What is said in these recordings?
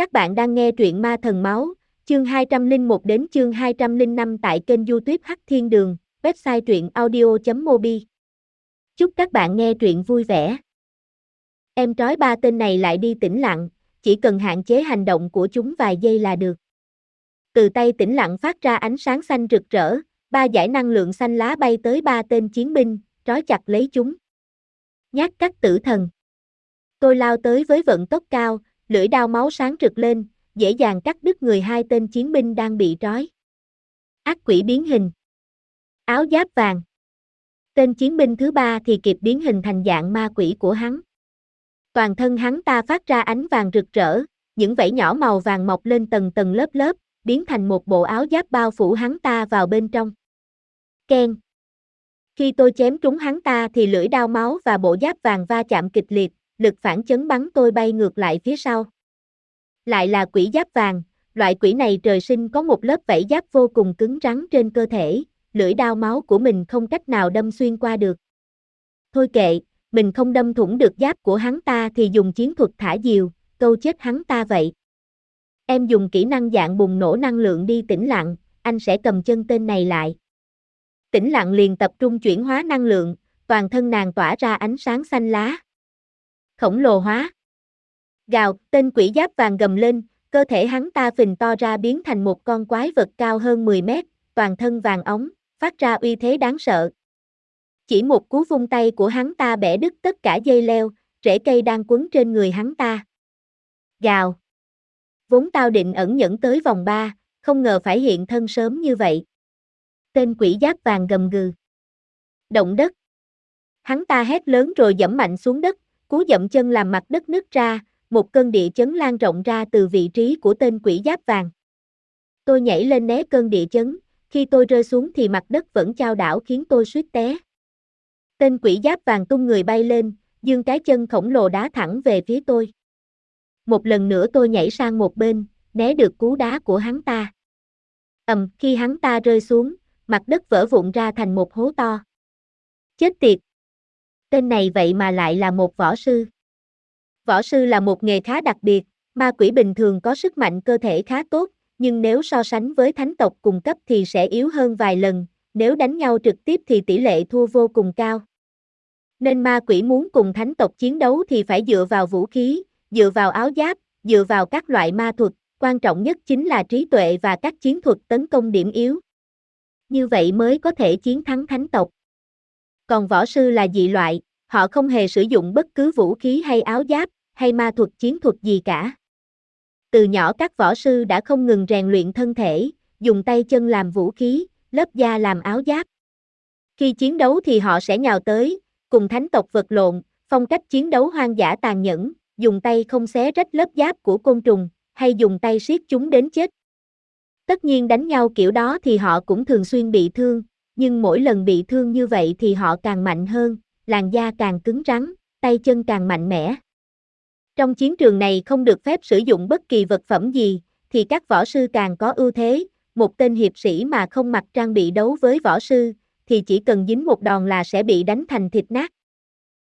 Các bạn đang nghe truyện Ma Thần Máu, chương 201 đến chương 205 tại kênh youtube Hắc Thiên Đường, website truyện audio.mobi. Chúc các bạn nghe truyện vui vẻ. Em trói ba tên này lại đi tĩnh lặng, chỉ cần hạn chế hành động của chúng vài giây là được. Từ tay tĩnh lặng phát ra ánh sáng xanh rực rỡ, ba giải năng lượng xanh lá bay tới ba tên chiến binh, trói chặt lấy chúng. Nhát cắt tử thần. Tôi lao tới với vận tốc cao, lưỡi đao máu sáng rực lên, dễ dàng cắt đứt người hai tên chiến binh đang bị trói. Ác quỷ biến hình. Áo giáp vàng. Tên chiến binh thứ ba thì kịp biến hình thành dạng ma quỷ của hắn. Toàn thân hắn ta phát ra ánh vàng rực rỡ, những vảy nhỏ màu vàng mọc lên tầng tầng lớp lớp, biến thành một bộ áo giáp bao phủ hắn ta vào bên trong. Ken. Khi tôi chém trúng hắn ta thì lưỡi đao máu và bộ giáp vàng va chạm kịch liệt, lực phản chấn bắn tôi bay ngược lại phía sau. Lại là quỷ giáp vàng, loại quỷ này trời sinh có một lớp vảy giáp vô cùng cứng rắn trên cơ thể, lưỡi đao máu của mình không cách nào đâm xuyên qua được. Thôi kệ, mình không đâm thủng được giáp của hắn ta thì dùng chiến thuật thả diều, câu chết hắn ta vậy. Em dùng kỹ năng dạng bùng nổ năng lượng đi tĩnh lặng, anh sẽ cầm chân tên này lại. Tĩnh lặng liền tập trung chuyển hóa năng lượng, toàn thân nàng tỏa ra ánh sáng xanh lá khổng lồ hóa. Gào, tên quỷ giáp vàng gầm lên, cơ thể hắn ta phình to ra biến thành một con quái vật cao hơn 10 mét, toàn thân vàng ống, phát ra uy thế đáng sợ. Chỉ một cú vung tay của hắn ta bẻ đứt tất cả dây leo, rễ cây đang quấn trên người hắn ta. Gào. Vốn tao định ẩn nhẫn tới vòng 3, không ngờ phải hiện thân sớm như vậy. Tên quỷ giáp vàng gầm gừ. Động đất. Hắn ta hét lớn rồi dẫm mạnh xuống đất, Cú dậm chân làm mặt đất nứt ra, một cơn địa chấn lan rộng ra từ vị trí của tên quỷ giáp vàng. Tôi nhảy lên né cơn địa chấn, khi tôi rơi xuống thì mặt đất vẫn trao đảo khiến tôi suýt té. Tên quỷ giáp vàng tung người bay lên, dương cái chân khổng lồ đá thẳng về phía tôi. Một lần nữa tôi nhảy sang một bên, né được cú đá của hắn ta. ầm, khi hắn ta rơi xuống, mặt đất vỡ vụn ra thành một hố to. Chết tiệt, tên này vậy mà lại là một võ sư. Võ sư là một nghề khá đặc biệt, ma quỷ bình thường có sức mạnh cơ thể khá tốt, nhưng nếu so sánh với thánh tộc cùng cấp thì sẽ yếu hơn vài lần, nếu đánh nhau trực tiếp thì tỷ lệ thua vô cùng cao. Nên ma quỷ muốn cùng thánh tộc chiến đấu thì phải dựa vào vũ khí, dựa vào áo giáp, dựa vào các loại ma thuật, quan trọng nhất chính là trí tuệ và các chiến thuật tấn công điểm yếu. Như vậy mới có thể chiến thắng thánh tộc còn võ sư là dị loại, họ không hề sử dụng bất cứ vũ khí hay áo giáp, hay ma thuật chiến thuật gì cả. Từ nhỏ các võ sư đã không ngừng rèn luyện thân thể, dùng tay chân làm vũ khí, lớp da làm áo giáp. Khi chiến đấu thì họ sẽ nhào tới, cùng thánh tộc vật lộn, phong cách chiến đấu hoang dã tàn nhẫn, dùng tay không xé rách lớp giáp của côn trùng, hay dùng tay siết chúng đến chết. Tất nhiên đánh nhau kiểu đó thì họ cũng thường xuyên bị thương, nhưng mỗi lần bị thương như vậy thì họ càng mạnh hơn, làn da càng cứng rắn, tay chân càng mạnh mẽ. Trong chiến trường này không được phép sử dụng bất kỳ vật phẩm gì, thì các võ sư càng có ưu thế, một tên hiệp sĩ mà không mặc trang bị đấu với võ sư, thì chỉ cần dính một đòn là sẽ bị đánh thành thịt nát.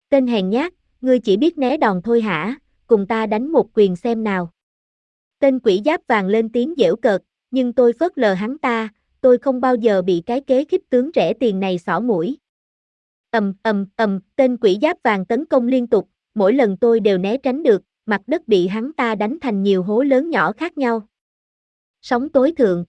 Tên hèn nhát, ngươi chỉ biết né đòn thôi hả, cùng ta đánh một quyền xem nào. Tên quỷ giáp vàng lên tiếng dễu cợt, nhưng tôi phớt lờ hắn ta, tôi không bao giờ bị cái kế khích tướng rẻ tiền này xỏ mũi. Ầm ầm ầm, tên quỷ giáp vàng tấn công liên tục, mỗi lần tôi đều né tránh được, mặt đất bị hắn ta đánh thành nhiều hố lớn nhỏ khác nhau. Sóng tối thượng.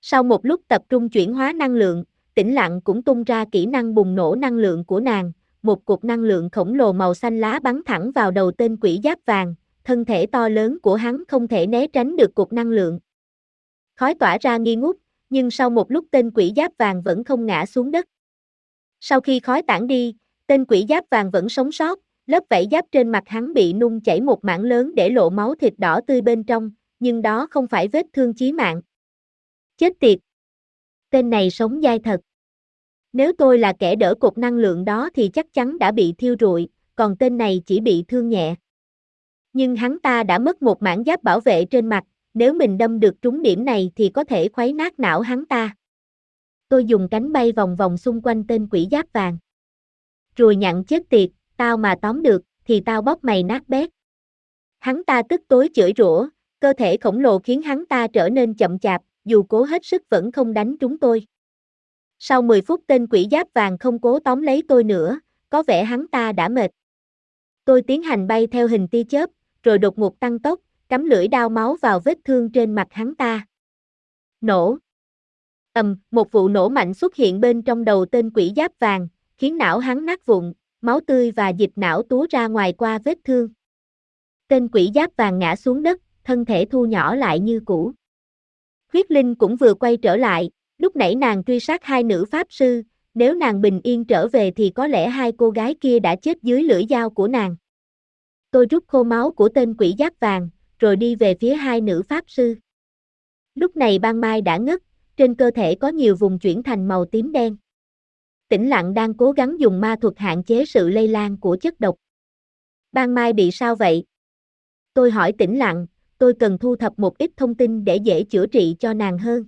Sau một lúc tập trung chuyển hóa năng lượng, tĩnh lặng cũng tung ra kỹ năng bùng nổ năng lượng của nàng, một cục năng lượng khổng lồ màu xanh lá bắn thẳng vào đầu tên quỷ giáp vàng, thân thể to lớn của hắn không thể né tránh được cục năng lượng. Khói tỏa ra nghi ngút, nhưng sau một lúc tên quỷ giáp vàng vẫn không ngã xuống đất. Sau khi khói tản đi, tên quỷ giáp vàng vẫn sống sót, lớp vảy giáp trên mặt hắn bị nung chảy một mảng lớn để lộ máu thịt đỏ tươi bên trong, nhưng đó không phải vết thương chí mạng. Chết tiệt! Tên này sống dai thật. Nếu tôi là kẻ đỡ cục năng lượng đó thì chắc chắn đã bị thiêu rụi, còn tên này chỉ bị thương nhẹ. Nhưng hắn ta đã mất một mảng giáp bảo vệ trên mặt, nếu mình đâm được trúng điểm này thì có thể khuấy nát não hắn ta. Tôi dùng cánh bay vòng vòng xung quanh tên quỷ giáp vàng. Rồi nhặn chết tiệt, tao mà tóm được, thì tao bóp mày nát bét. Hắn ta tức tối chửi rủa, Cơ thể khổng lồ khiến hắn ta trở nên chậm chạp, dù cố hết sức vẫn không đánh trúng tôi. Sau 10 phút tên quỷ giáp vàng không cố tóm lấy tôi nữa, có vẻ hắn ta đã mệt. Tôi tiến hành bay theo hình tia chớp, rồi đột ngột tăng tốc, cắm lưỡi đao máu vào vết thương trên mặt hắn ta. Nổ. Ầm, một vụ nổ mạnh xuất hiện bên trong đầu tên quỷ giáp vàng, khiến não hắn nát vụn, máu tươi và dịch não túa ra ngoài qua vết thương. Tên quỷ giáp vàng ngã xuống đất, thân thể thu nhỏ lại như cũ. Huyết Linh cũng vừa quay trở lại, lúc nãy nàng truy sát hai nữ pháp sư, nếu nàng bình yên trở về thì có lẽ hai cô gái kia đã chết dưới lưỡi dao của nàng. Tôi rút khô máu của tên quỷ giáp vàng, rồi đi về phía hai nữ pháp sư. Lúc này ban mai đã ngất, trên cơ thể có nhiều vùng chuyển thành màu tím đen. Tĩnh lặng đang cố gắng dùng ma thuật hạn chế sự lây lan của chất độc. Ban mai bị sao vậy? Tôi hỏi tĩnh lặng, tôi cần thu thập một ít thông tin để dễ chữa trị cho nàng hơn.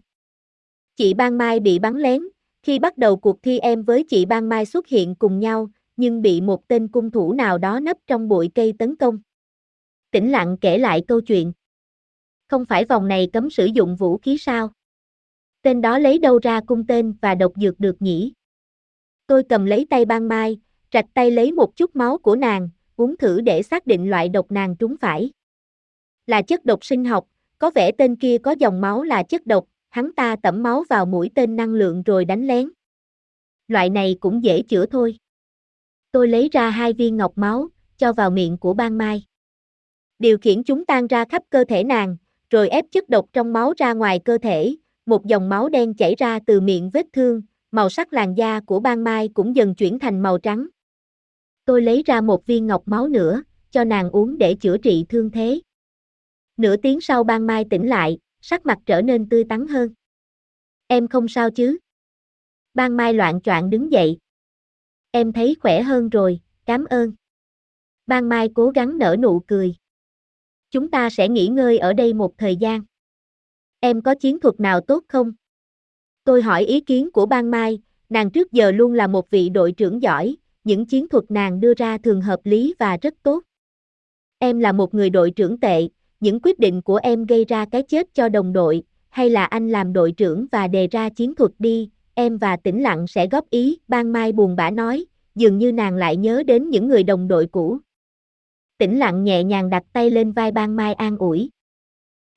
Chị Ban Mai bị bắn lén, khi bắt đầu cuộc thi em với chị Ban Mai xuất hiện cùng nhau, nhưng bị một tên cung thủ nào đó nấp trong bụi cây tấn công. Tĩnh lặng kể lại câu chuyện. Không phải vòng này cấm sử dụng vũ khí sao? Tên đó lấy đâu ra cung tên và độc dược được nhỉ? Tôi cầm lấy tay Ban Mai, trạch tay lấy một chút máu của nàng, uống thử để xác định loại độc nàng trúng phải. Là chất độc sinh học, có vẻ tên kia có dòng máu là chất độc, hắn ta tẩm máu vào mũi tên năng lượng rồi đánh lén. Loại này cũng dễ chữa thôi. Tôi lấy ra hai viên ngọc máu, cho vào miệng của ban mai. Điều khiển chúng tan ra khắp cơ thể nàng, rồi ép chất độc trong máu ra ngoài cơ thể, một dòng máu đen chảy ra từ miệng vết thương, màu sắc làn da của ban mai cũng dần chuyển thành màu trắng. Tôi lấy ra một viên ngọc máu nữa, cho nàng uống để chữa trị thương thế. Nửa tiếng sau ban mai tỉnh lại, sắc mặt trở nên tươi tắn hơn. Em không sao chứ? Ban mai loạn choạng đứng dậy. Em thấy khỏe hơn rồi, cảm ơn. Ban mai cố gắng nở nụ cười. Chúng ta sẽ nghỉ ngơi ở đây một thời gian. Em có chiến thuật nào tốt không? Tôi hỏi ý kiến của Ban Mai, nàng trước giờ luôn là một vị đội trưởng giỏi, những chiến thuật nàng đưa ra thường hợp lý và rất tốt. Em là một người đội trưởng tệ, những quyết định của em gây ra cái chết cho đồng đội, hay là anh làm đội trưởng và đề ra chiến thuật đi, em và tĩnh lặng sẽ góp ý, ban mai buồn bã nói, dường như nàng lại nhớ đến những người đồng đội cũ. Tĩnh lặng nhẹ nhàng đặt tay lên vai ban mai an ủi.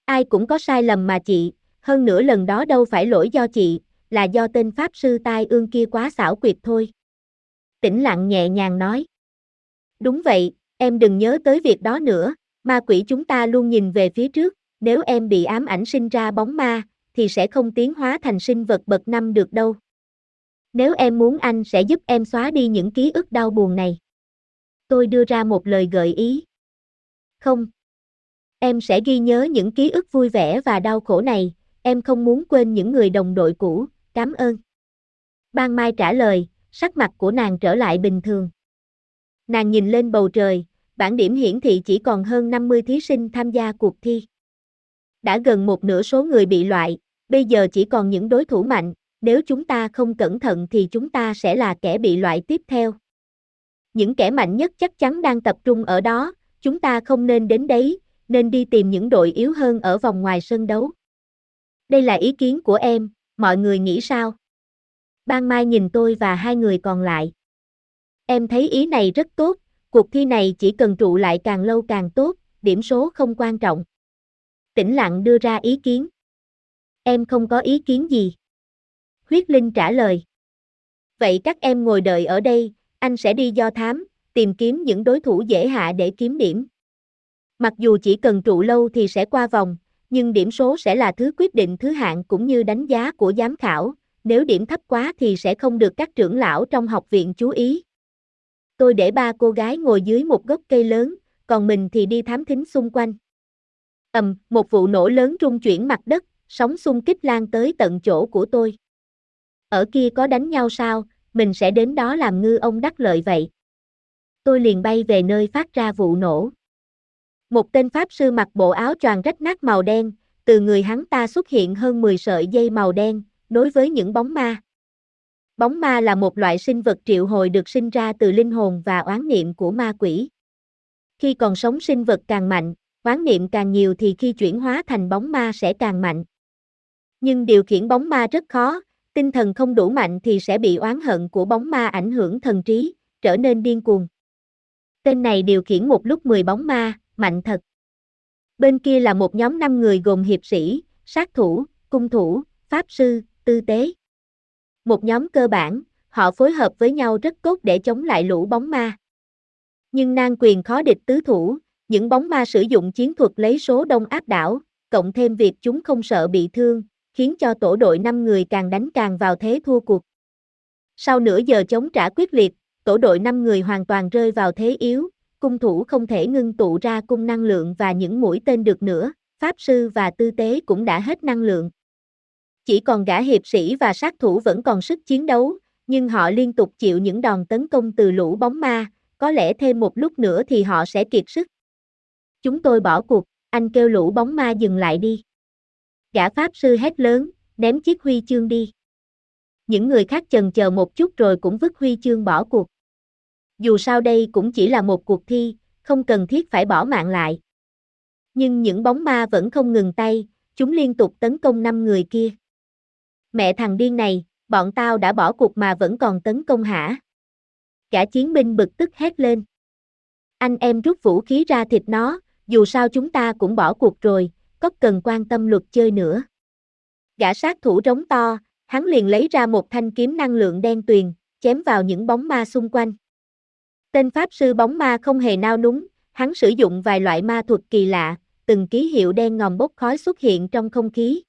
Ai cũng có sai lầm mà chị, hơn nữa lần đó đâu phải lỗi do chị, là do tên Pháp sư tai ương kia quá xảo quyệt thôi. Tĩnh lặng nhẹ nhàng nói. Đúng vậy, em đừng nhớ tới việc đó nữa, Ma quỷ chúng ta luôn nhìn về phía trước, nếu em bị ám ảnh sinh ra bóng ma, thì sẽ không tiến hóa thành sinh vật bậc năm được đâu. Nếu em muốn anh sẽ giúp em xóa đi những ký ức đau buồn này. Tôi đưa ra một lời gợi ý. Không. Em sẽ ghi nhớ những ký ức vui vẻ và đau khổ này, em không muốn quên những người đồng đội cũ, cảm ơn. Ban Mai trả lời, sắc mặt của nàng trở lại bình thường. Nàng nhìn lên bầu trời, bản điểm hiển thị chỉ còn hơn 50 thí sinh tham gia cuộc thi. Đã gần một nửa số người bị loại, bây giờ chỉ còn những đối thủ mạnh, nếu chúng ta không cẩn thận thì chúng ta sẽ là kẻ bị loại tiếp theo. Những kẻ mạnh nhất chắc chắn đang tập trung ở đó, chúng ta không nên đến đấy, nên đi tìm những đội yếu hơn ở vòng ngoài sân đấu. Đây là ý kiến của em, mọi người nghĩ sao? Ban Mai nhìn tôi và hai người còn lại. Em thấy ý này rất tốt, Cuộc thi này chỉ cần trụ lại càng lâu càng tốt, điểm số không quan trọng. Tĩnh lặng đưa ra ý kiến. Em không có ý kiến gì. Huyết Linh trả lời. Vậy các em ngồi đợi ở đây, anh sẽ đi do thám, tìm kiếm những đối thủ dễ hạ để kiếm điểm. Mặc dù chỉ cần trụ lâu thì sẽ qua vòng, nhưng điểm số sẽ là thứ quyết định thứ hạng cũng như đánh giá của giám khảo, nếu điểm thấp quá thì sẽ không được các trưởng lão trong học viện chú ý. Tôi để ba cô gái ngồi dưới một gốc cây lớn, còn mình thì đi thám thính xung quanh. ầm, một vụ nổ lớn rung chuyển mặt đất, sóng xung kích lan tới tận chỗ của tôi. Ở kia có đánh nhau sao, mình sẽ đến đó làm ngư ông đắc lợi vậy. Tôi liền bay về nơi phát ra vụ nổ. Một tên pháp sư mặc bộ áo choàng rách nát màu đen, từ người hắn ta xuất hiện hơn 10 sợi dây màu đen, nối với những bóng ma. Bóng ma là một loại sinh vật triệu hồi được sinh ra từ linh hồn và oán niệm của ma quỷ. Khi còn sống sinh vật càng mạnh, oán niệm càng nhiều thì khi chuyển hóa thành bóng ma sẽ càng mạnh. Nhưng điều khiển bóng ma rất khó, tinh thần không đủ mạnh thì sẽ bị oán hận của bóng ma ảnh hưởng thần trí, trở nên điên cuồng. Tên này điều khiển một lúc 10 bóng ma, mạnh thật. Bên kia là một nhóm 5 người gồm hiệp sĩ, sát thủ, cung thủ, pháp sư, tư tế. Một nhóm cơ bản, họ phối hợp với nhau rất tốt để chống lại lũ bóng ma. Nhưng nan quyền khó địch tứ thủ, những bóng ma sử dụng chiến thuật lấy số đông áp đảo, cộng thêm việc chúng không sợ bị thương, khiến cho tổ đội 5 người càng đánh càng vào thế thua cuộc. Sau nửa giờ chống trả quyết liệt, tổ đội 5 người hoàn toàn rơi vào thế yếu, cung thủ không thể ngưng tụ ra cung năng lượng và những mũi tên được nữa, pháp sư và tư tế cũng đã hết năng lượng. Chỉ còn gã hiệp sĩ và sát thủ vẫn còn sức chiến đấu, nhưng họ liên tục chịu những đòn tấn công từ lũ bóng ma, có lẽ thêm một lúc nữa thì họ sẽ kiệt sức. Chúng tôi bỏ cuộc, anh kêu lũ bóng ma dừng lại đi. Gã pháp sư hét lớn, ném chiếc huy chương đi. Những người khác chần chờ một chút rồi cũng vứt huy chương bỏ cuộc. Dù sao đây cũng chỉ là một cuộc thi, không cần thiết phải bỏ mạng lại. Nhưng những bóng ma vẫn không ngừng tay, chúng liên tục tấn công năm người kia. Mẹ thằng điên này, bọn tao đã bỏ cuộc mà vẫn còn tấn công hả? Cả chiến binh bực tức hét lên. Anh em rút vũ khí ra thịt nó, dù sao chúng ta cũng bỏ cuộc rồi, có cần quan tâm luật chơi nữa. Gã sát thủ rống to, hắn liền lấy ra một thanh kiếm năng lượng đen tuyền, chém vào những bóng ma xung quanh. Tên pháp sư bóng ma không hề nao núng, hắn sử dụng vài loại ma thuật kỳ lạ, từng ký hiệu đen ngòm bốc khói xuất hiện trong không khí.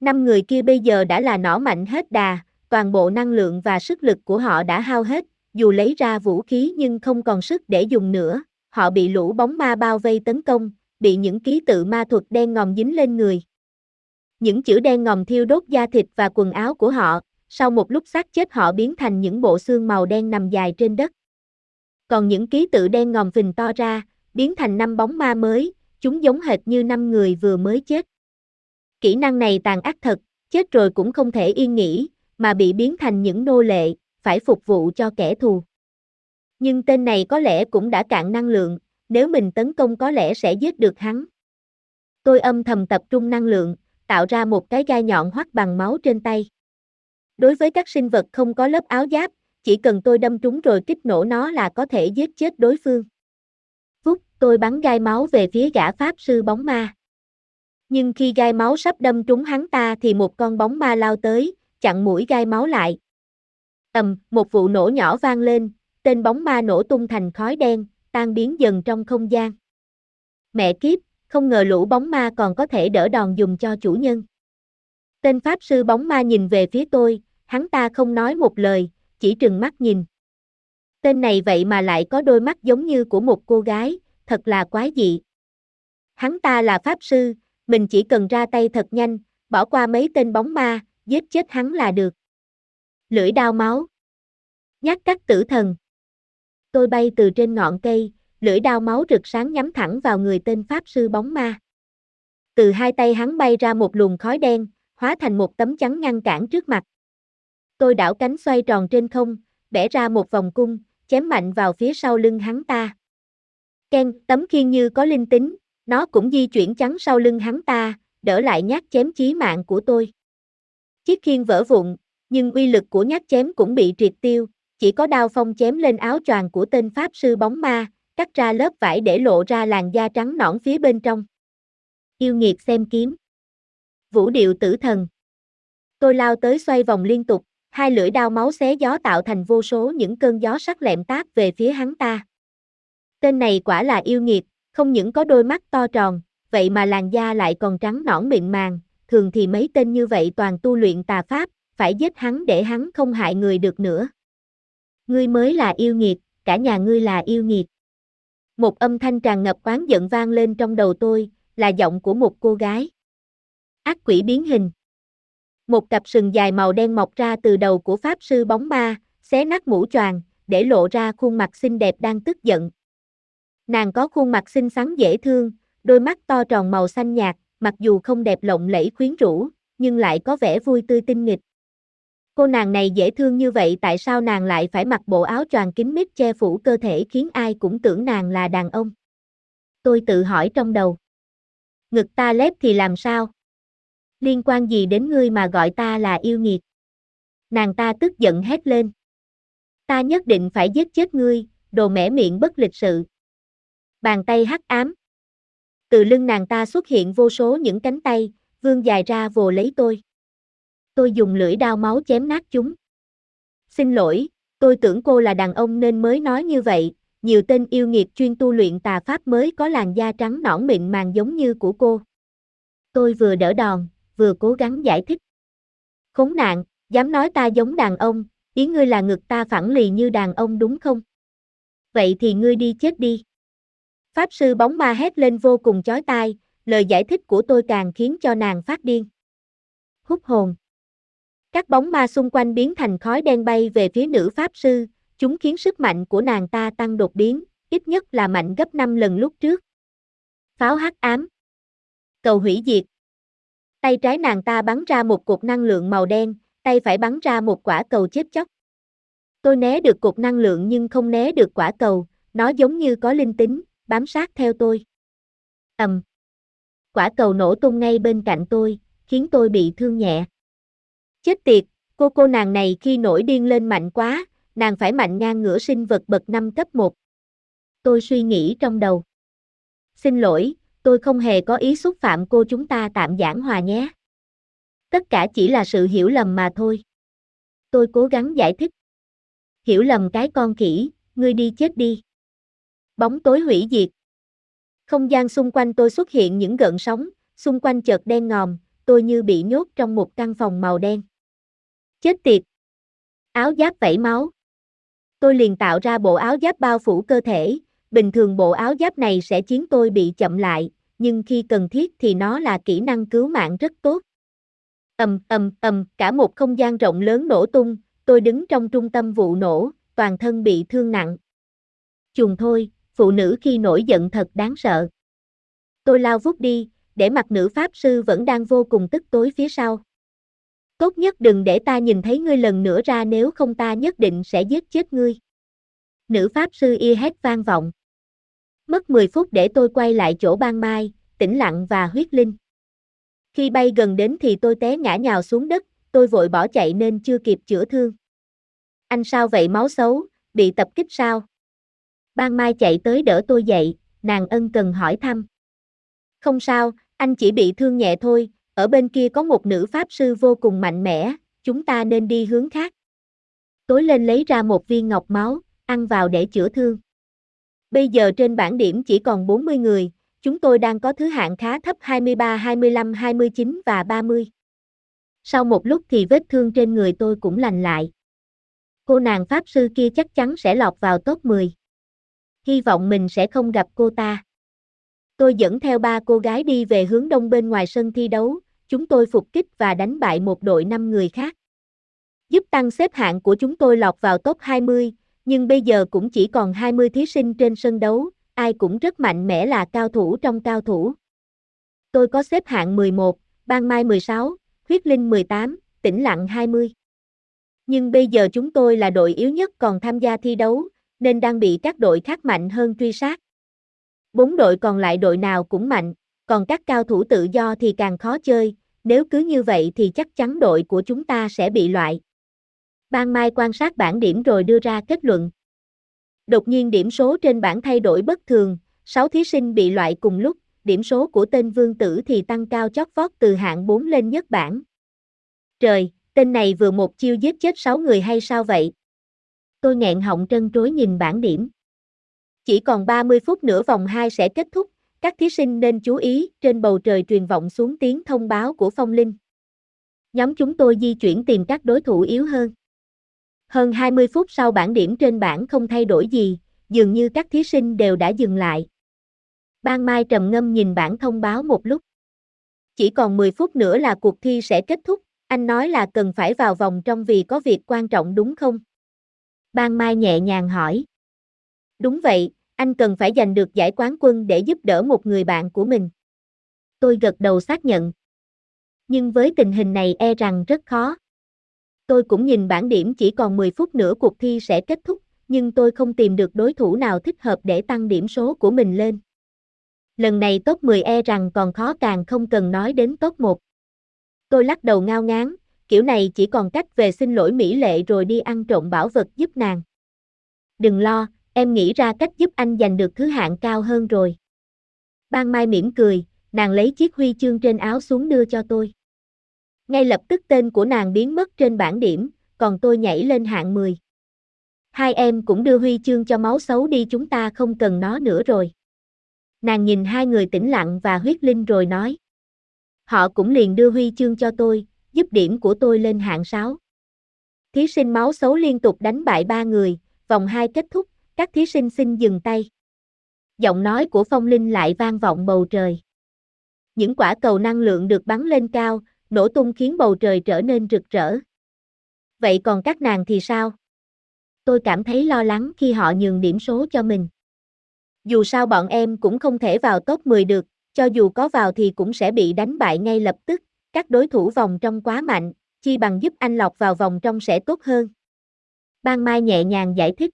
Năm người kia bây giờ đã là nỏ mạnh hết đà, toàn bộ năng lượng và sức lực của họ đã hao hết, dù lấy ra vũ khí nhưng không còn sức để dùng nữa, họ bị lũ bóng ma bao vây tấn công, bị những ký tự ma thuật đen ngòm dính lên người. Những chữ đen ngòm thiêu đốt da thịt và quần áo của họ, sau một lúc xác chết họ biến thành những bộ xương màu đen nằm dài trên đất. Còn những ký tự đen ngòm phình to ra, biến thành năm bóng ma mới, chúng giống hệt như năm người vừa mới chết. Kỹ năng này tàn ác thật, chết rồi cũng không thể yên nghỉ, mà bị biến thành những nô lệ, phải phục vụ cho kẻ thù. Nhưng tên này có lẽ cũng đã cạn năng lượng, nếu mình tấn công có lẽ sẽ giết được hắn. Tôi âm thầm tập trung năng lượng, tạo ra một cái gai nhọn hoắt bằng máu trên tay. Đối với các sinh vật không có lớp áo giáp, chỉ cần tôi đâm trúng rồi kích nổ nó là có thể giết chết đối phương. Phúc, tôi bắn gai máu về phía gã pháp sư bóng ma. Nhưng khi gai máu sắp đâm trúng hắn ta thì một con bóng ma lao tới, chặn mũi gai máu lại. Ầm, một vụ nổ nhỏ vang lên, tên bóng ma nổ tung thành khói đen, tan biến dần trong không gian. Mẹ kiếp, không ngờ lũ bóng ma còn có thể đỡ đòn dùng cho chủ nhân. Tên pháp sư bóng ma nhìn về phía tôi, hắn ta không nói một lời, chỉ trừng mắt nhìn. Tên này vậy mà lại có đôi mắt giống như của một cô gái, thật là quái dị. Hắn ta là pháp sư, mình chỉ cần ra tay thật nhanh, bỏ qua mấy tên bóng ma, giết chết hắn là được. Lưỡi đao máu. Nhát cắt tử thần. Tôi bay từ trên ngọn cây, lưỡi đao máu rực sáng nhắm thẳng vào người tên pháp sư bóng ma. Từ hai tay hắn bay ra một luồng khói đen, hóa thành một tấm chắn ngăn cản trước mặt. Tôi đảo cánh xoay tròn trên không, bẻ ra một vòng cung, chém mạnh vào phía sau lưng hắn ta. Ken, tấm khiên như có linh tính, nó cũng di chuyển chắn sau lưng hắn ta, đỡ lại nhát chém chí mạng của tôi. Chiếc khiên vỡ vụn, nhưng uy lực của nhát chém cũng bị triệt tiêu, chỉ có đao phong chém lên áo choàng của tên pháp sư bóng ma, cắt ra lớp vải để lộ ra làn da trắng nõn phía bên trong. Yêu nghiệt xem kiếm. Vũ điệu tử thần. Tôi lao tới xoay vòng liên tục, hai lưỡi đao máu xé gió tạo thành vô số những cơn gió sắc lẹm táp về phía hắn ta. Tên này quả là yêu nghiệt, không những có đôi mắt to tròn, vậy mà làn da lại còn trắng nõn mịn màng, thường thì mấy tên như vậy toàn tu luyện tà pháp, phải giết hắn để hắn không hại người được nữa. Ngươi mới là yêu nghiệt, cả nhà ngươi là yêu nghiệt. Một âm thanh tràn ngập oán giận vang lên trong đầu tôi, là giọng của một cô gái. Ác quỷ biến hình. Một cặp sừng dài màu đen mọc ra từ đầu của pháp sư bóng ma, xé nát mũ choàng, để lộ ra khuôn mặt xinh đẹp đang tức giận. Nàng có khuôn mặt xinh xắn dễ thương, đôi mắt to tròn màu xanh nhạt, mặc dù không đẹp lộng lẫy khuyến rũ, nhưng lại có vẻ vui tươi tinh nghịch. Cô nàng này dễ thương như vậy tại sao nàng lại phải mặc bộ áo choàng kín mít che phủ cơ thể khiến ai cũng tưởng nàng là đàn ông. Tôi tự hỏi trong đầu. Ngực ta lép thì làm sao? Liên quan gì đến ngươi mà gọi ta là yêu nghiệt? Nàng ta tức giận hét lên. Ta nhất định phải giết chết ngươi, đồ mẻ miệng bất lịch sự. Bàn tay hắc ám. Từ lưng nàng ta xuất hiện vô số những cánh tay, vươn dài ra vồ lấy tôi. Tôi dùng lưỡi đao máu chém nát chúng. Xin lỗi, tôi tưởng cô là đàn ông nên mới nói như vậy, nhiều tên yêu nghiệt chuyên tu luyện tà pháp mới có làn da trắng nõn mịn màng giống như của cô. Tôi vừa đỡ đòn, vừa cố gắng giải thích. Khốn nạn, dám nói ta giống đàn ông, ý ngươi là ngực ta phẳng lì như đàn ông đúng không? Vậy thì ngươi đi chết đi. Pháp sư bóng ma hét lên vô cùng chói tai, lời giải thích của tôi càng khiến cho nàng phát điên. Hút hồn. Các bóng ma xung quanh biến thành khói đen bay về phía nữ pháp sư, chúng khiến sức mạnh của nàng ta tăng đột biến, ít nhất là mạnh gấp 5 lần lúc trước. Pháo hắc ám. Cầu hủy diệt. Tay trái nàng ta bắn ra một cục năng lượng màu đen, tay phải bắn ra một quả cầu chết chóc. Tôi né được cục năng lượng nhưng không né được quả cầu, nó giống như có linh tính, bám sát theo tôi. ầm, Quả cầu nổ tung ngay bên cạnh tôi, khiến tôi bị thương nhẹ. Chết tiệt, cô cô nàng này khi nổi điên lên mạnh quá, nàng phải mạnh ngang ngửa sinh vật bậc 5 cấp 1. Tôi suy nghĩ trong đầu. Xin lỗi, tôi không hề có ý xúc phạm cô chúng ta tạm giảng hòa nhé. Tất cả chỉ là sự hiểu lầm mà thôi. Tôi cố gắng giải thích. Hiểu lầm cái con khỉ, ngươi đi chết đi. Bóng tối hủy diệt. Không gian xung quanh tôi xuất hiện những gợn sóng, xung quanh chợt đen ngòm, tôi như bị nhốt trong một căn phòng màu đen. Chết tiệt. Áo giáp vẩy máu. Tôi liền tạo ra bộ áo giáp bao phủ cơ thể, bình thường bộ áo giáp này sẽ khiến tôi bị chậm lại, nhưng khi cần thiết thì nó là kỹ năng cứu mạng rất tốt. Ầm ầm ầm, cả một không gian rộng lớn nổ tung, tôi đứng trong trung tâm vụ nổ, toàn thân bị thương nặng. Chùng thôi, phụ nữ khi nổi giận thật đáng sợ. Tôi lao vút đi, để mặt nữ pháp sư vẫn đang vô cùng tức tối phía sau. Tốt nhất đừng để ta nhìn thấy ngươi lần nữa ra nếu không ta nhất định sẽ giết chết ngươi. Nữ pháp sư y hét vang vọng. Mất 10 phút để tôi quay lại chỗ ban mai, tĩnh lặng và huyết linh. Khi bay gần đến thì tôi té ngã nhào xuống đất, tôi vội bỏ chạy nên chưa kịp chữa thương. Anh sao vậy máu xấu, bị tập kích sao? Ban Mai chạy tới đỡ tôi dậy, nàng ân cần hỏi thăm. Không sao, anh chỉ bị thương nhẹ thôi, ở bên kia có một nữ pháp sư vô cùng mạnh mẽ, chúng ta nên đi hướng khác. Tối lên lấy ra một viên ngọc máu, ăn vào để chữa thương. Bây giờ trên bảng điểm chỉ còn 40 người, chúng tôi đang có thứ hạng khá thấp 23, 25, 29 và 30. Sau một lúc thì vết thương trên người tôi cũng lành lại. Cô nàng pháp sư kia chắc chắn sẽ lọt vào top 10. Hy vọng mình sẽ không gặp cô ta. Tôi dẫn theo ba cô gái đi về hướng đông bên ngoài sân thi đấu, chúng tôi phục kích và đánh bại một đội 5 người khác. Giúp tăng xếp hạng của chúng tôi lọt vào top 20, nhưng bây giờ cũng chỉ còn 20 thí sinh trên sân đấu, ai cũng rất mạnh mẽ là cao thủ trong cao thủ. Tôi có xếp hạng 11, Ban Mai 16, Huyết Linh 18, Tĩnh Lặng 20. Nhưng bây giờ chúng tôi là đội yếu nhất còn tham gia thi đấu, nên đang bị các đội khác mạnh hơn truy sát. Bốn đội còn lại đội nào cũng mạnh, còn các cao thủ tự do thì càng khó chơi, nếu cứ như vậy thì chắc chắn đội của chúng ta sẽ bị loại. Ban Mai quan sát bảng điểm rồi đưa ra kết luận. Đột nhiên điểm số trên bảng thay đổi bất thường, 6 thí sinh bị loại cùng lúc, điểm số của tên Vương Tử thì tăng cao chót vót từ hạng 4 lên nhất bảng. Trời, tên này vừa một chiêu giết chết 6 người hay sao vậy? Tôi nghẹn họng trân trối nhìn bảng điểm. Chỉ còn 30 phút nữa vòng 2 sẽ kết thúc, các thí sinh nên chú ý, trên bầu trời truyền vọng xuống tiếng thông báo của phong linh. Nhóm chúng tôi di chuyển tìm các đối thủ yếu hơn. Hơn 20 phút sau bảng điểm trên bảng không thay đổi gì, dường như các thí sinh đều đã dừng lại. Ban Mai trầm ngâm nhìn bảng thông báo một lúc. Chỉ còn 10 phút nữa là cuộc thi sẽ kết thúc, anh nói là cần phải vào vòng trong vì có việc quan trọng đúng không? Ban Mai nhẹ nhàng hỏi. Đúng vậy, anh cần phải giành được giải quán quân để giúp đỡ một người bạn của mình. Tôi gật đầu xác nhận. Nhưng với tình hình này e rằng rất khó. Tôi cũng nhìn bản điểm chỉ còn 10 phút nữa cuộc thi sẽ kết thúc, nhưng tôi không tìm được đối thủ nào thích hợp để tăng điểm số của mình lên. Lần này top 10 e rằng còn khó càng không cần nói đến top 1. Tôi lắc đầu ngao ngán, kiểu này chỉ còn cách về xin lỗi Mỹ Lệ rồi đi ăn trộm bảo vật giúp nàng. Đừng lo, em nghĩ ra cách giúp anh giành được thứ hạng cao hơn rồi. Ban Mai mỉm cười, nàng lấy chiếc huy chương trên áo xuống đưa cho tôi. Ngay lập tức tên của nàng biến mất trên bảng điểm, còn tôi nhảy lên hạng 10. Hai em cũng đưa huy chương cho máu xấu đi chúng ta không cần nó nữa rồi. Nàng nhìn hai người tĩnh lặng và huyết linh rồi nói. Họ cũng liền đưa huy chương cho tôi, giúp điểm của tôi lên hạng 6. Thí sinh máu xấu liên tục đánh bại ba người, vòng 2 kết thúc, các thí sinh xin dừng tay. Giọng nói của Phong Linh lại vang vọng bầu trời. Những quả cầu năng lượng được bắn lên cao, nổ tung khiến bầu trời trở nên rực rỡ. Vậy còn các nàng thì sao? Tôi cảm thấy lo lắng khi họ nhường điểm số cho mình. Dù sao bọn em cũng không thể vào top 10 được, cho dù có vào thì cũng sẽ bị đánh bại ngay lập tức, các đối thủ vòng trong quá mạnh, chi bằng giúp anh lọc vào vòng trong sẽ tốt hơn. Ban Mai nhẹ nhàng giải thích.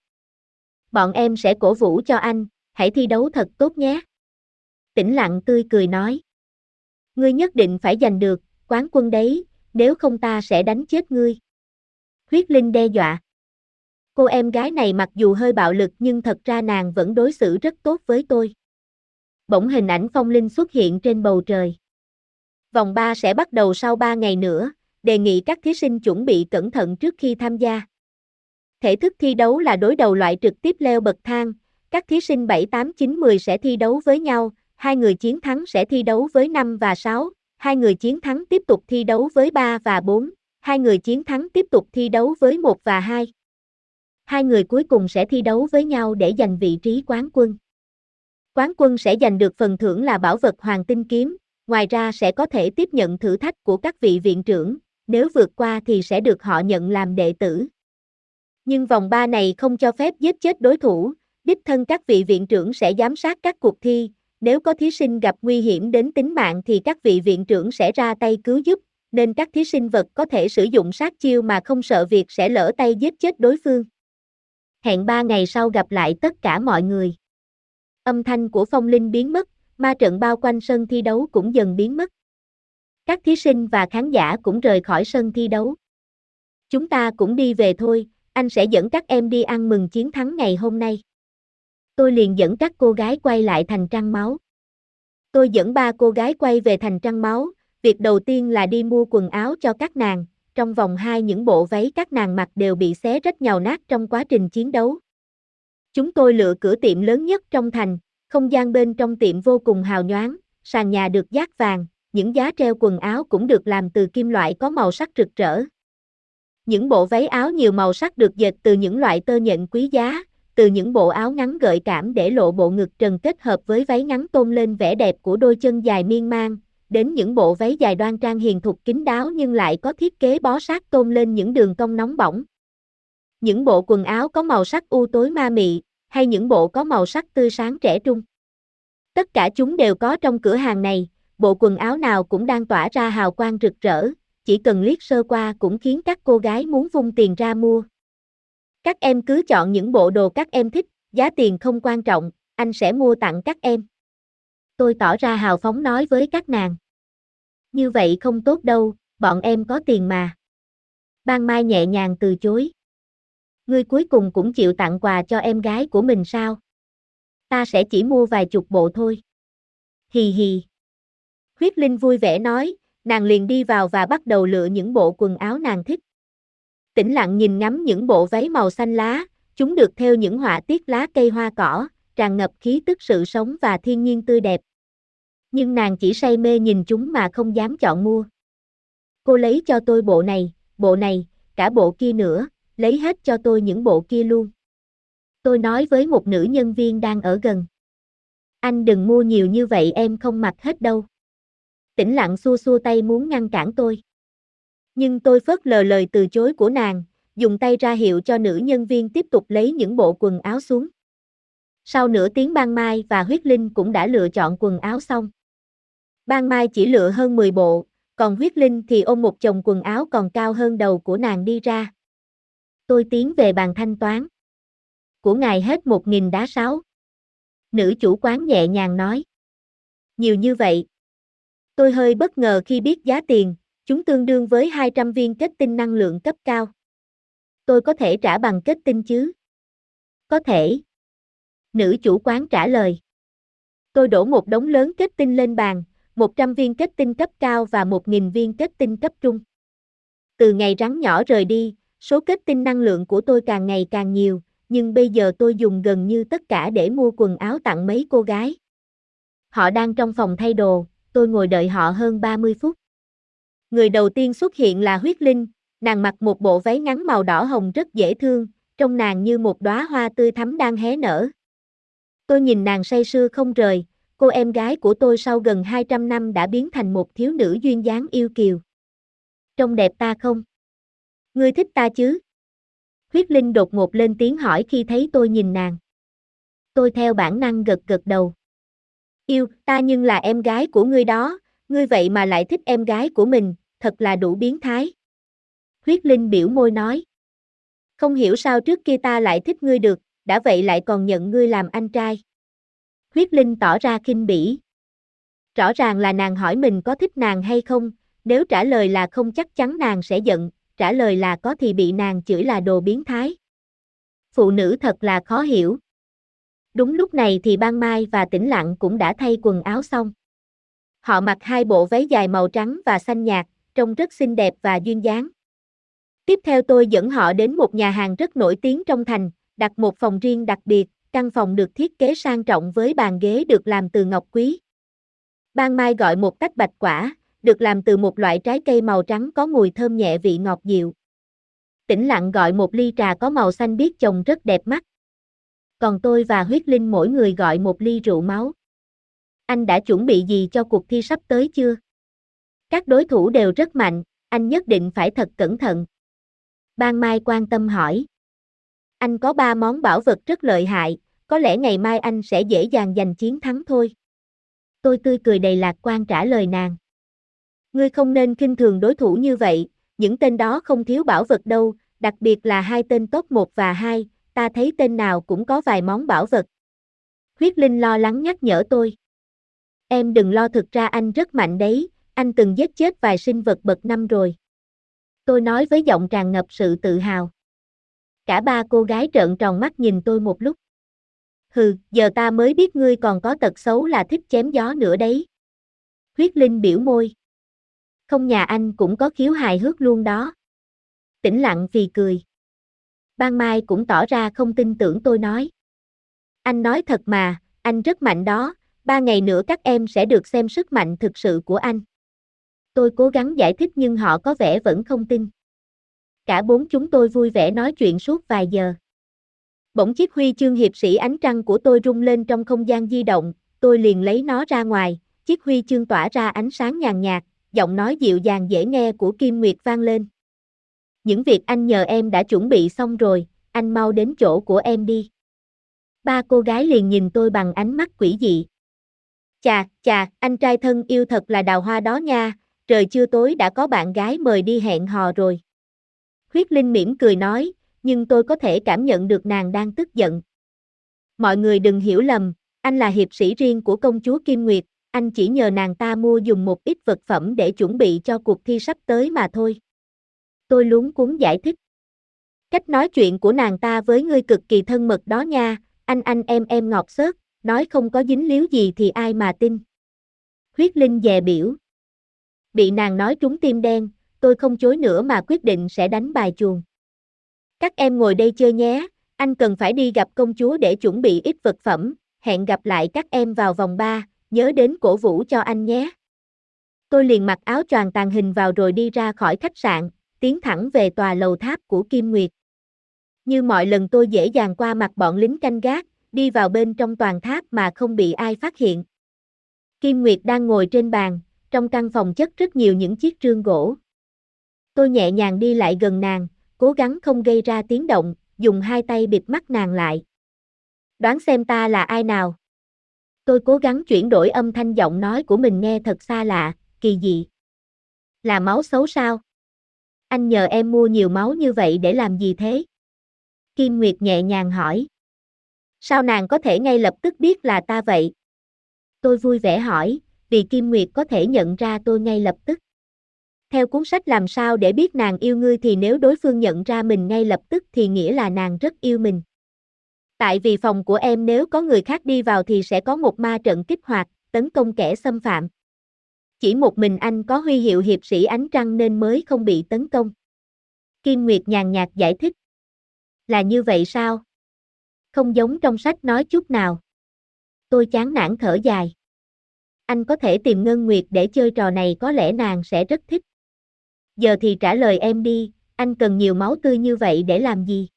Bọn em sẽ cổ vũ cho anh, hãy thi đấu thật tốt nhé. Tĩnh lặng tươi cười nói. Ngươi nhất định phải giành được, quán quân đấy, nếu không ta sẽ đánh chết ngươi. Huyết Linh đe dọa. Cô em gái này mặc dù hơi bạo lực nhưng thật ra nàng vẫn đối xử rất tốt với tôi. Bỗng hình ảnh phong linh xuất hiện trên bầu trời. Vòng 3 sẽ bắt đầu sau 3 ngày nữa, đề nghị các thí sinh chuẩn bị cẩn thận trước khi tham gia. Thể thức thi đấu là đối đầu loại trực tiếp leo bậc thang, các thí sinh 7, 8, 9, 10 sẽ thi đấu với nhau, hai người chiến thắng sẽ thi đấu với 5 và 6, hai người chiến thắng tiếp tục thi đấu với 3 và 4, hai người chiến thắng tiếp tục thi đấu với 1 và 2. Hai người cuối cùng sẽ thi đấu với nhau để giành vị trí quán quân. Quán quân sẽ giành được phần thưởng là bảo vật hoàng tinh kiếm, ngoài ra sẽ có thể tiếp nhận thử thách của các vị viện trưởng, nếu vượt qua thì sẽ được họ nhận làm đệ tử. Nhưng vòng 3 này không cho phép giết chết đối thủ, đích thân các vị viện trưởng sẽ giám sát các cuộc thi, nếu có thí sinh gặp nguy hiểm đến tính mạng thì các vị viện trưởng sẽ ra tay cứu giúp, nên các thí sinh vật có thể sử dụng sát chiêu mà không sợ việc sẽ lỡ tay giết chết đối phương. Hẹn 3 ngày sau gặp lại tất cả mọi người. Âm thanh của phong linh biến mất, ma trận bao quanh sân thi đấu cũng dần biến mất. Các thí sinh và khán giả cũng rời khỏi sân thi đấu. Chúng ta cũng đi về thôi, anh sẽ dẫn các em đi ăn mừng chiến thắng ngày hôm nay. Tôi liền dẫn các cô gái quay lại thành trăng máu. Tôi dẫn ba cô gái quay về thành trăng máu, việc đầu tiên là đi mua quần áo cho các nàng, trong vòng hai những bộ váy các nàng mặc đều bị xé rách nhào nát trong quá trình chiến đấu. Chúng tôi lựa cửa tiệm lớn nhất trong thành, không gian bên trong tiệm vô cùng hào nhoáng, sàn nhà được dát vàng, những giá treo quần áo cũng được làm từ kim loại có màu sắc rực rỡ. Những bộ váy áo nhiều màu sắc được dệt từ những loại tơ nhện quý giá, từ những bộ áo ngắn gợi cảm để lộ bộ ngực trần kết hợp với váy ngắn tôn lên vẻ đẹp của đôi chân dài miên man, đến những bộ váy dài đoan trang hiền thục kín đáo nhưng lại có thiết kế bó sát tôn lên những đường cong nóng bỏng. Những bộ quần áo có màu sắc u tối ma mị, hay những bộ có màu sắc tươi sáng trẻ trung. Tất cả chúng đều có trong cửa hàng này, bộ quần áo nào cũng đang tỏa ra hào quang rực rỡ, chỉ cần liếc sơ qua cũng khiến các cô gái muốn vung tiền ra mua. Các em cứ chọn những bộ đồ các em thích, giá tiền không quan trọng, anh sẽ mua tặng các em. Tôi tỏ ra hào phóng nói với các nàng. Như vậy không tốt đâu, bọn em có tiền mà. Ban Mai nhẹ nhàng từ chối. Ngươi cuối cùng cũng chịu tặng quà cho em gái của mình sao? Ta sẽ chỉ mua vài chục bộ thôi. Hì hì. Huyết Linh vui vẻ nói, nàng liền đi vào và bắt đầu lựa những bộ quần áo nàng thích. Tĩnh lặng nhìn ngắm những bộ váy màu xanh lá, chúng được theo những họa tiết lá cây hoa cỏ, tràn ngập khí tức sự sống và thiên nhiên tươi đẹp. Nhưng nàng chỉ say mê nhìn chúng mà không dám chọn mua. Cô lấy cho tôi bộ này, bộ này, cả bộ kia nữa, lấy hết cho tôi những bộ kia luôn. Tôi nói với một nữ nhân viên đang ở gần. Anh đừng mua nhiều như vậy em không mặc hết đâu. Tĩnh lặng xua xua tay muốn ngăn cản tôi. Nhưng tôi phớt lờ lời từ chối của nàng, dùng tay ra hiệu cho nữ nhân viên tiếp tục lấy những bộ quần áo xuống. Sau nửa tiếng ban mai và huyết linh cũng đã lựa chọn quần áo xong. Ban mai chỉ lựa hơn 10 bộ, còn huyết linh thì ôm một chồng quần áo còn cao hơn đầu của nàng đi ra. Tôi tiến về bàn thanh toán. Của ngài hết một nghìn đá sáu. Nữ chủ quán nhẹ nhàng nói. Nhiều như vậy. Tôi hơi bất ngờ khi biết giá tiền, chúng tương đương với 200 viên kết tinh năng lượng cấp cao. Tôi có thể trả bằng kết tinh chứ? Có thể. Nữ chủ quán trả lời. Tôi đổ một đống lớn kết tinh lên bàn, 100 viên kết tinh cấp cao và 1.000 viên kết tinh cấp trung. Từ ngày rắn nhỏ rời đi, số kết tinh năng lượng của tôi càng ngày càng nhiều, nhưng bây giờ tôi dùng gần như tất cả để mua quần áo tặng mấy cô gái. Họ đang trong phòng thay đồ, tôi ngồi đợi họ hơn 30 phút. Người đầu tiên xuất hiện là Huyết Linh, nàng mặc một bộ váy ngắn màu đỏ hồng rất dễ thương, trông nàng như một đóa hoa tươi thắm đang hé nở. Tôi nhìn nàng say sưa không rời, cô em gái của tôi sau gần 200 năm đã biến thành một thiếu nữ duyên dáng yêu kiều. Trông đẹp ta không? Ngươi thích ta chứ? Huyết Linh đột ngột lên tiếng hỏi khi thấy tôi nhìn nàng. Tôi theo bản năng gật gật đầu. Yêu, ta nhưng là em gái của ngươi đó, ngươi vậy mà lại thích em gái của mình, thật là đủ biến thái. Huyết Linh biểu môi nói. Không hiểu sao trước kia ta lại thích ngươi được, đã vậy lại còn nhận ngươi làm anh trai. Huyết Linh tỏ ra kinh bỉ. Rõ ràng là nàng hỏi mình có thích nàng hay không, nếu trả lời là không chắc chắn nàng sẽ giận, trả lời là có thì bị nàng chửi là đồ biến thái. Phụ nữ thật là khó hiểu. Đúng lúc này thì ban mai và tĩnh lặng cũng đã thay quần áo xong. Họ mặc hai bộ váy dài màu trắng và xanh nhạt, trông rất xinh đẹp và duyên dáng. Tiếp theo tôi dẫn họ đến một nhà hàng rất nổi tiếng trong thành, đặt một phòng riêng đặc biệt, căn phòng được thiết kế sang trọng với bàn ghế được làm từ ngọc quý. Ban Mai gọi một tách bạch quả, được làm từ một loại trái cây màu trắng có mùi thơm nhẹ vị ngọt dịu. Tĩnh lặng gọi một ly trà có màu xanh biếc trông rất đẹp mắt. Còn tôi và Huyết Linh mỗi người gọi một ly rượu máu. Anh đã chuẩn bị gì cho cuộc thi sắp tới chưa? Các đối thủ đều rất mạnh, anh nhất định phải thật cẩn thận. Ban Mai quan tâm hỏi. Anh có ba món bảo vật rất lợi hại, có lẽ ngày mai anh sẽ dễ dàng giành chiến thắng thôi. Tôi tươi cười đầy lạc quan trả lời nàng. Ngươi không nên kinh thường đối thủ như vậy, những tên đó không thiếu bảo vật đâu, đặc biệt là hai tên top 1 và 2, ta thấy tên nào cũng có vài món bảo vật. Huyết Linh lo lắng nhắc nhở tôi. Em đừng lo thực ra anh rất mạnh đấy, anh từng giết chết vài sinh vật bậc năm rồi. Tôi nói với giọng tràn ngập sự tự hào. Cả ba cô gái trợn tròn mắt nhìn tôi một lúc. Hừ, giờ ta mới biết ngươi còn có tật xấu là thích chém gió nữa đấy. Huyết Linh biểu môi. Không nhà anh cũng có khiếu hài hước luôn đó. Tĩnh lặng vì cười. Ban Mai cũng tỏ ra không tin tưởng tôi nói. Anh nói thật mà, anh rất mạnh đó, ba ngày nữa các em sẽ được xem sức mạnh thực sự của anh. Tôi cố gắng giải thích nhưng họ có vẻ vẫn không tin. Cả bốn chúng tôi vui vẻ nói chuyện suốt vài giờ. Bỗng chiếc huy chương hiệp sĩ ánh trăng của tôi rung lên trong không gian di động, tôi liền lấy nó ra ngoài, chiếc huy chương tỏa ra ánh sáng nhàn nhạt, giọng nói dịu dàng dễ nghe của Kim Nguyệt vang lên. Những việc anh nhờ em đã chuẩn bị xong rồi, anh mau đến chỗ của em đi. Ba cô gái liền nhìn tôi bằng ánh mắt quỷ dị. Chà, chà, anh trai thân yêu thật là đào hoa đó nha, trời chưa tối đã có bạn gái mời đi hẹn hò rồi. Huyết Linh mỉm cười nói, nhưng tôi có thể cảm nhận được nàng đang tức giận. Mọi người đừng hiểu lầm, anh là hiệp sĩ riêng của công chúa Kim Nguyệt, anh chỉ nhờ nàng ta mua dùng một ít vật phẩm để chuẩn bị cho cuộc thi sắp tới mà thôi. Tôi luống cuống giải thích. Cách nói chuyện của nàng ta với ngươi cực kỳ thân mật đó nha, anh anh em em ngọt xớt, nói không có dính líu gì thì ai mà tin. Huyết Linh dè biểu. Bị nàng nói trúng tim đen, tôi không chối nữa mà quyết định sẽ đánh bài chuồng. Các em ngồi đây chơi nhé, anh cần phải đi gặp công chúa để chuẩn bị ít vật phẩm, hẹn gặp lại các em vào vòng 3, nhớ đến cổ vũ cho anh nhé. Tôi liền mặc áo choàng tàn hình vào rồi đi ra khỏi khách sạn, tiến thẳng về tòa lầu tháp của Kim Nguyệt. Như mọi lần tôi dễ dàng qua mặt bọn lính canh gác, đi vào bên trong toàn tháp mà không bị ai phát hiện. Kim Nguyệt đang ngồi trên bàn, trong căn phòng chất rất nhiều những chiếc trương gỗ. Tôi nhẹ nhàng đi lại gần nàng, cố gắng không gây ra tiếng động, dùng hai tay bịt mắt nàng lại. Đoán xem ta là ai nào? Tôi cố gắng chuyển đổi âm thanh giọng nói của mình nghe thật xa lạ, kỳ dị. Là máu xấu sao? Anh nhờ em mua nhiều máu như vậy để làm gì thế? Kim Nguyệt nhẹ nhàng hỏi. Sao nàng có thể ngay lập tức biết là ta vậy? Tôi vui vẻ hỏi, vì Kim Nguyệt có thể nhận ra tôi ngay lập tức. Theo cuốn sách làm sao để biết nàng yêu ngươi thì nếu đối phương nhận ra mình ngay lập tức thì nghĩa là nàng rất yêu mình. Tại vì phòng của em nếu có người khác đi vào thì sẽ có một ma trận kích hoạt, tấn công kẻ xâm phạm. Chỉ một mình anh có huy hiệu hiệp sĩ ánh trăng nên mới không bị tấn công. Kim Nguyệt nhàn nhạt giải thích. Là như vậy sao? Không giống trong sách nói chút nào. Tôi chán nản thở dài. Anh có thể tìm Ngân Nguyệt để chơi trò này có lẽ nàng sẽ rất thích. Giờ thì trả lời em đi, anh cần nhiều máu tươi như vậy để làm gì?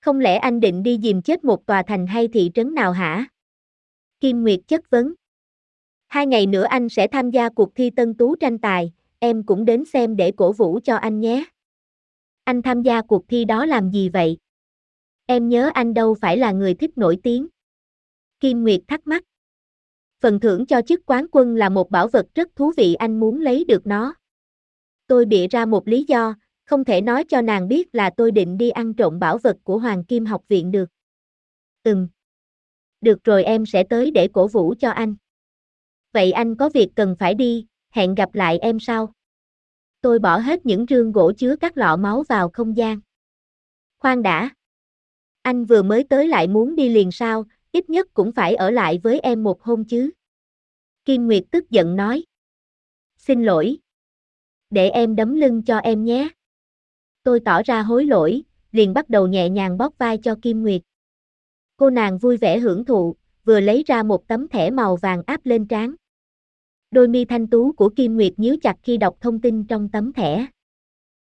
Không lẽ anh định đi dìm chết một tòa thành hay thị trấn nào hả? Kim Nguyệt chất vấn. Hai ngày nữa anh sẽ tham gia cuộc thi tân tú tranh tài, em cũng đến xem để cổ vũ cho anh nhé. Anh tham gia cuộc thi đó làm gì vậy? Em nhớ anh đâu phải là người thích nổi tiếng. Kim Nguyệt thắc mắc. Phần thưởng cho chức quán quân là một bảo vật rất thú vị anh muốn lấy được nó. Tôi bịa ra một lý do, không thể nói cho nàng biết là tôi định đi ăn trộm bảo vật của Hoàng Kim học viện được. Ừm. Được rồi em sẽ tới để cổ vũ cho anh. Vậy anh có việc cần phải đi, hẹn gặp lại em sau. Tôi bỏ hết những rương gỗ chứa các lọ máu vào không gian. Khoan đã. Anh vừa mới tới lại muốn đi liền sao, ít nhất cũng phải ở lại với em một hôm chứ. Kim Nguyệt tức giận nói. Xin lỗi. Để em đấm lưng cho em nhé. Tôi tỏ ra hối lỗi, liền bắt đầu nhẹ nhàng bóp vai cho Kim Nguyệt. Cô nàng vui vẻ hưởng thụ, vừa lấy ra một tấm thẻ màu vàng áp lên trán. Đôi mi thanh tú của Kim Nguyệt nhíu chặt khi đọc thông tin trong tấm thẻ.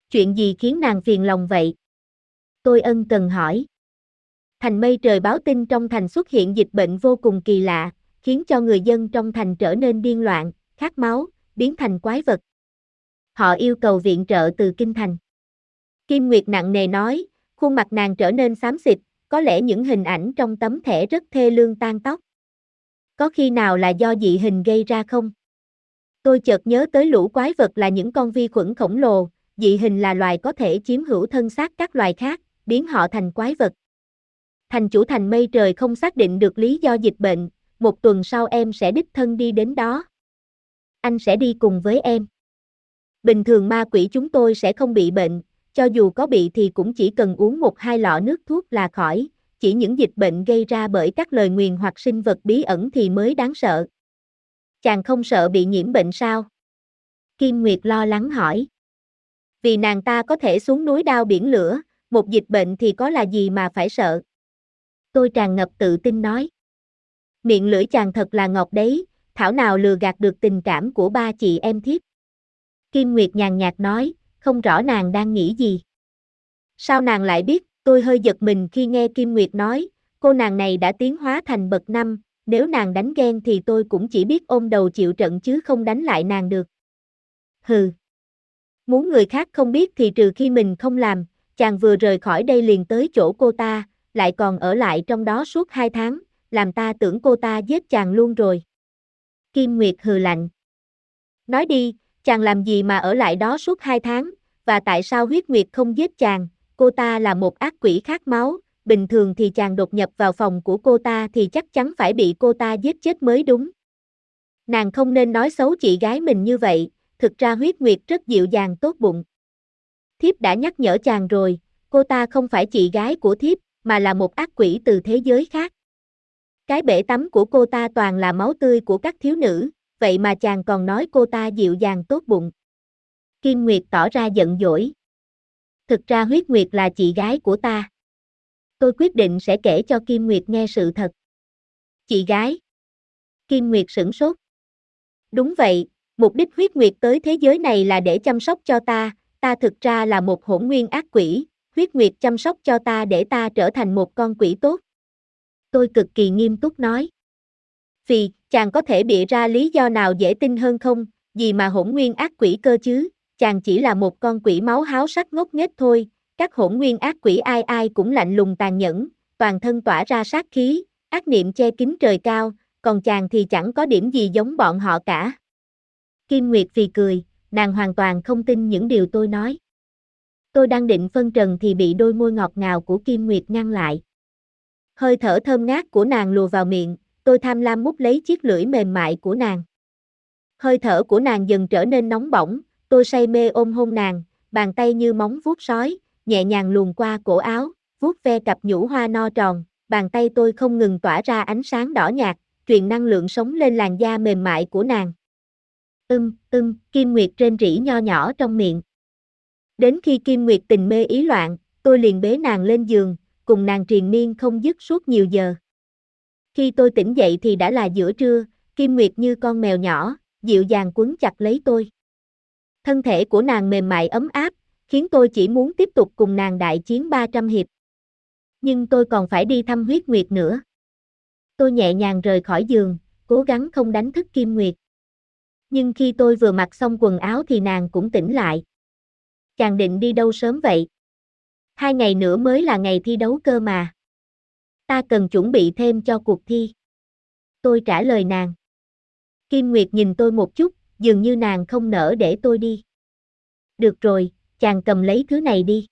Chuyện gì khiến nàng phiền lòng vậy? Tôi ân cần hỏi. Thành mây trời báo tin trong thành xuất hiện dịch bệnh vô cùng kỳ lạ, khiến cho người dân trong thành trở nên điên loạn, khát máu, biến thành quái vật. Họ yêu cầu viện trợ từ kinh thành. Kim Nguyệt nặng nề nói, khuôn mặt nàng trở nên xám xịt, có lẽ những hình ảnh trong tấm thẻ rất thê lương tan tóc. Có khi nào là do dị hình gây ra không? Tôi chợt nhớ tới lũ quái vật là những con vi khuẩn khổng lồ, dị hình là loài có thể chiếm hữu thân xác các loài khác, biến họ thành quái vật. Thành chủ thành mây trời không xác định được lý do dịch bệnh, một tuần sau em sẽ đích thân đi đến đó. Anh sẽ đi cùng với em. Bình thường ma quỷ chúng tôi sẽ không bị bệnh, cho dù có bị thì cũng chỉ cần uống một hai lọ nước thuốc là khỏi, chỉ những dịch bệnh gây ra bởi các lời nguyền hoặc sinh vật bí ẩn thì mới đáng sợ. Chàng không sợ bị nhiễm bệnh sao? Kim Nguyệt lo lắng hỏi. Vì nàng ta có thể xuống núi đao biển lửa, một dịch bệnh thì có là gì mà phải sợ? Tôi tràn ngập tự tin nói. Miệng lưỡi chàng thật là ngọt đấy, thảo nào lừa gạt được tình cảm của ba chị em thiếp. Kim Nguyệt nhàn nhạt nói, không rõ nàng đang nghĩ gì. Sao nàng lại biết, tôi hơi giật mình khi nghe Kim Nguyệt nói, cô nàng này đã tiến hóa thành bậc năm, nếu nàng đánh ghen thì tôi cũng chỉ biết ôm đầu chịu trận chứ không đánh lại nàng được. Hừ. Muốn người khác không biết thì trừ khi mình không làm, chàng vừa rời khỏi đây liền tới chỗ cô ta, lại còn ở lại trong đó suốt hai tháng, làm ta tưởng cô ta giết chàng luôn rồi. Kim Nguyệt hừ lạnh. Nói đi, chàng làm gì mà ở lại đó suốt hai tháng, và tại sao huyết nguyệt không giết chàng, cô ta là một ác quỷ khát máu, bình thường thì chàng đột nhập vào phòng của cô ta thì chắc chắn phải bị cô ta giết chết mới đúng. Nàng không nên nói xấu chị gái mình như vậy, thực ra huyết nguyệt rất dịu dàng tốt bụng. Thiếp đã nhắc nhở chàng rồi, cô ta không phải chị gái của thiếp, mà là một ác quỷ từ thế giới khác. Cái bể tắm của cô ta toàn là máu tươi của các thiếu nữ, vậy mà chàng còn nói cô ta dịu dàng tốt bụng. Kim Nguyệt tỏ ra giận dỗi. Thực ra huyết Nguyệt là chị gái của ta. Tôi quyết định sẽ kể cho Kim Nguyệt nghe sự thật. Chị gái. Kim Nguyệt sửng sốt. Đúng vậy, mục đích huyết Nguyệt tới thế giới này là để chăm sóc cho ta, ta thực ra là một hỗn nguyên ác quỷ, huyết Nguyệt chăm sóc cho ta để ta trở thành một con quỷ tốt. Tôi cực kỳ nghiêm túc nói. Vì, chàng có thể bịa ra lý do nào dễ tin hơn không, gì mà hỗn nguyên ác quỷ cơ chứ, chàng chỉ là một con quỷ máu háo sắc ngốc nghếch thôi, các hỗn nguyên ác quỷ ai ai cũng lạnh lùng tàn nhẫn, toàn thân tỏa ra sát khí, ác niệm che kín trời cao, còn chàng thì chẳng có điểm gì giống bọn họ cả. Kim Nguyệt phì cười, nàng hoàn toàn không tin những điều tôi nói. Tôi đang định phân trần thì bị đôi môi ngọt ngào của Kim Nguyệt ngăn lại. Hơi thở thơm ngát của nàng lùa vào miệng, tôi tham lam mút lấy chiếc lưỡi mềm mại của nàng. Hơi thở của nàng dần trở nên nóng bỏng, tôi say mê ôm hôn nàng, bàn tay như móng vuốt sói, nhẹ nhàng luồn qua cổ áo, vuốt ve cặp nhũ hoa no tròn, bàn tay tôi không ngừng tỏa ra ánh sáng đỏ nhạt, truyền năng lượng sống lên làn da mềm mại của nàng. Ưm, ưm, Kim Nguyệt trên rỉ nho nhỏ trong miệng. Đến khi Kim Nguyệt tình mê ý loạn, tôi liền bế nàng lên giường, cùng nàng triền miên không dứt suốt nhiều giờ. Khi tôi tỉnh dậy thì đã là giữa trưa, Kim Nguyệt như con mèo nhỏ, dịu dàng quấn chặt lấy tôi. Thân thể của nàng mềm mại ấm áp, khiến tôi chỉ muốn tiếp tục cùng nàng đại chiến 300 hiệp. Nhưng tôi còn phải đi thăm huyết nguyệt nữa. Tôi nhẹ nhàng rời khỏi giường, cố gắng không đánh thức Kim Nguyệt. Nhưng khi tôi vừa mặc xong quần áo thì nàng cũng tỉnh lại. Chàng định đi đâu sớm vậy? Hai ngày nữa mới là ngày thi đấu cơ mà. Ta cần chuẩn bị thêm cho cuộc thi. Tôi trả lời nàng. Kim Nguyệt nhìn tôi một chút, dường như nàng không nỡ để tôi đi. Được rồi, chàng cầm lấy thứ này đi.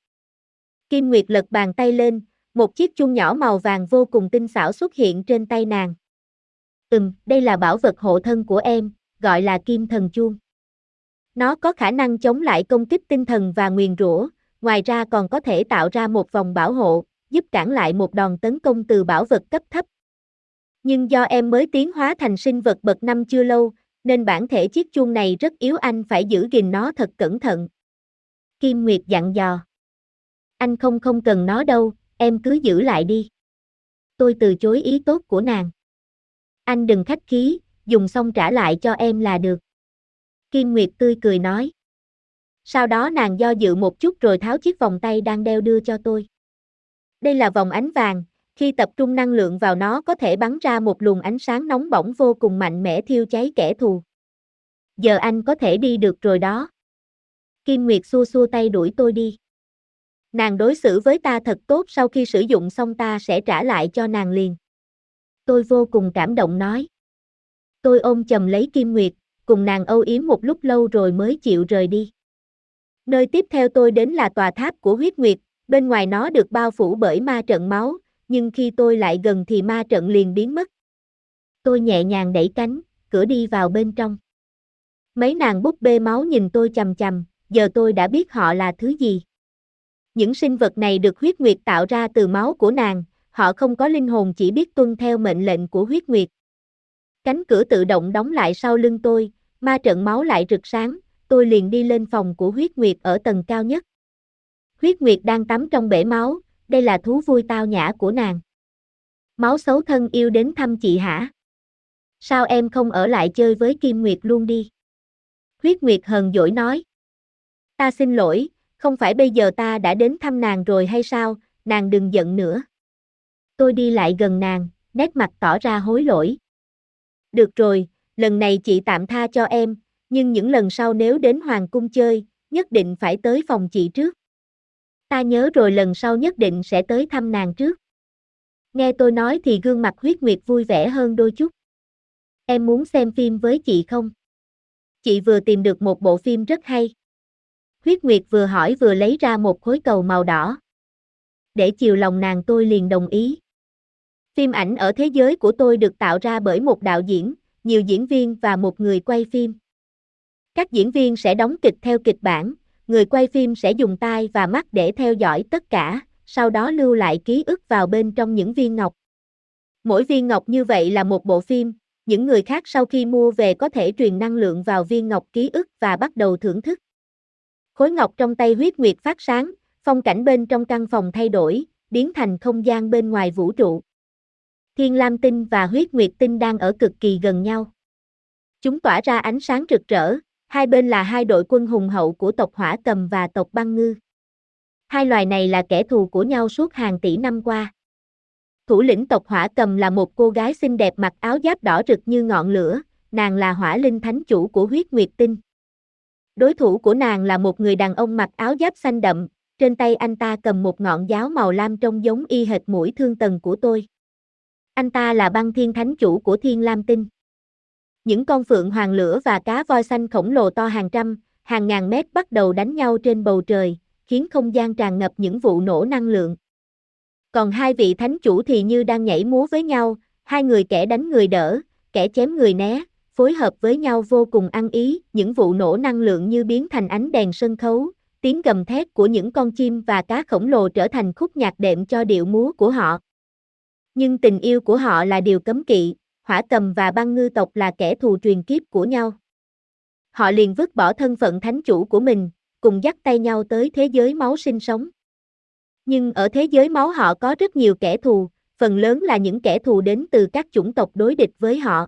Kim Nguyệt lật bàn tay lên, một chiếc chuông nhỏ màu vàng vô cùng tinh xảo xuất hiện trên tay nàng. Ừm, đây là bảo vật hộ thân của em, gọi là kim thần chuông. Nó có khả năng chống lại công kích tinh thần và nguyền rủa, ngoài ra còn có thể tạo ra một vòng bảo hộ, giúp cản lại một đòn tấn công từ bảo vật cấp thấp. Nhưng do em mới tiến hóa thành sinh vật bậc năm chưa lâu, nên bản thể chiếc chuông này rất yếu anh phải giữ gìn nó thật cẩn thận. Kim Nguyệt dặn dò. Anh không không cần nó đâu, em cứ giữ lại đi. Tôi từ chối ý tốt của nàng. Anh đừng khách khí, dùng xong trả lại cho em là được. Kim Nguyệt tươi cười nói. Sau đó nàng do dự một chút rồi tháo chiếc vòng tay đang đeo đưa cho tôi. Đây là vòng ánh vàng, khi tập trung năng lượng vào nó có thể bắn ra một luồng ánh sáng nóng bỏng vô cùng mạnh mẽ thiêu cháy kẻ thù. Giờ anh có thể đi được rồi đó. Kim Nguyệt xua xua tay đuổi tôi đi. Nàng đối xử với ta thật tốt sau khi sử dụng xong ta sẽ trả lại cho nàng liền. Tôi vô cùng cảm động nói. Tôi ôm chầm lấy Kim Nguyệt, cùng nàng âu yếm một lúc lâu rồi mới chịu rời đi. Nơi tiếp theo tôi đến là tòa tháp của huyết nguyệt, bên ngoài nó được bao phủ bởi ma trận máu, nhưng khi tôi lại gần thì ma trận liền biến mất. Tôi nhẹ nhàng đẩy cánh, cửa đi vào bên trong. Mấy nàng búp bê máu nhìn tôi chầm chầm, giờ tôi đã biết họ là thứ gì. Những sinh vật này được huyết nguyệt tạo ra từ máu của nàng, họ không có linh hồn chỉ biết tuân theo mệnh lệnh của huyết nguyệt. Cánh cửa tự động đóng lại sau lưng tôi, ma trận máu lại rực sáng, tôi liền đi lên phòng của huyết nguyệt ở tầng cao nhất. Huyết nguyệt đang tắm trong bể máu, đây là thú vui tao nhã của nàng. Máu xấu thân yêu đến thăm chị hả? Sao em không ở lại chơi với Kim Nguyệt luôn đi? Huyết Nguyệt hờn dỗi nói. Ta xin lỗi, không phải bây giờ ta đã đến thăm nàng rồi hay sao, nàng đừng giận nữa. Tôi đi lại gần nàng, nét mặt tỏ ra hối lỗi. Được rồi, lần này chị tạm tha cho em, nhưng những lần sau nếu đến Hoàng cung chơi, nhất định phải tới phòng chị trước. Ta nhớ rồi lần sau nhất định sẽ tới thăm nàng trước. Nghe tôi nói thì gương mặt huyết nguyệt vui vẻ hơn đôi chút. Em muốn xem phim với chị không? Chị vừa tìm được một bộ phim rất hay. Huyết Nguyệt vừa hỏi vừa lấy ra một khối cầu màu đỏ. Để chiều lòng nàng tôi liền đồng ý. Phim ảnh ở thế giới của tôi được tạo ra bởi một đạo diễn, nhiều diễn viên và một người quay phim. Các diễn viên sẽ đóng kịch theo kịch bản, người quay phim sẽ dùng tai và mắt để theo dõi tất cả, sau đó lưu lại ký ức vào bên trong những viên ngọc. Mỗi viên ngọc như vậy là một bộ phim, những người khác sau khi mua về có thể truyền năng lượng vào viên ngọc ký ức và bắt đầu thưởng thức. Khối ngọc trong tay huyết nguyệt phát sáng, phong cảnh bên trong căn phòng thay đổi, biến thành không gian bên ngoài vũ trụ. Thiên Lam Tinh và huyết nguyệt tinh đang ở cực kỳ gần nhau. Chúng tỏa ra ánh sáng rực rỡ, hai bên là hai đội quân hùng hậu của tộc Hỏa Cầm và tộc Băng Ngư. Hai loài này là kẻ thù của nhau suốt hàng tỷ năm qua. Thủ lĩnh tộc Hỏa Cầm là một cô gái xinh đẹp mặc áo giáp đỏ rực như ngọn lửa, nàng là Hỏa Linh Thánh chủ của huyết nguyệt tinh. Đối thủ của nàng là một người đàn ông mặc áo giáp xanh đậm, trên tay anh ta cầm một ngọn giáo màu lam trông giống y hệt mũi thương tần của tôi. Anh ta là băng thiên thánh chủ của thiên lam tinh. Những con phượng hoàng lửa và cá voi xanh khổng lồ to hàng trăm, hàng ngàn mét bắt đầu đánh nhau trên bầu trời, khiến không gian tràn ngập những vụ nổ năng lượng. Còn hai vị thánh chủ thì như đang nhảy múa với nhau, hai người kẻ đánh người đỡ, kẻ chém người né, phối hợp với nhau vô cùng ăn ý, những vụ nổ năng lượng như biến thành ánh đèn sân khấu, tiếng gầm thét của những con chim và cá khổng lồ trở thành khúc nhạc đệm cho điệu múa của họ. Nhưng tình yêu của họ là điều cấm kỵ, hỏa cầm và băng ngư tộc là kẻ thù truyền kiếp của nhau. Họ liền vứt bỏ thân phận thánh chủ của mình, cùng dắt tay nhau tới thế giới máu sinh sống. Nhưng ở thế giới máu họ có rất nhiều kẻ thù, phần lớn là những kẻ thù đến từ các chủng tộc đối địch với họ.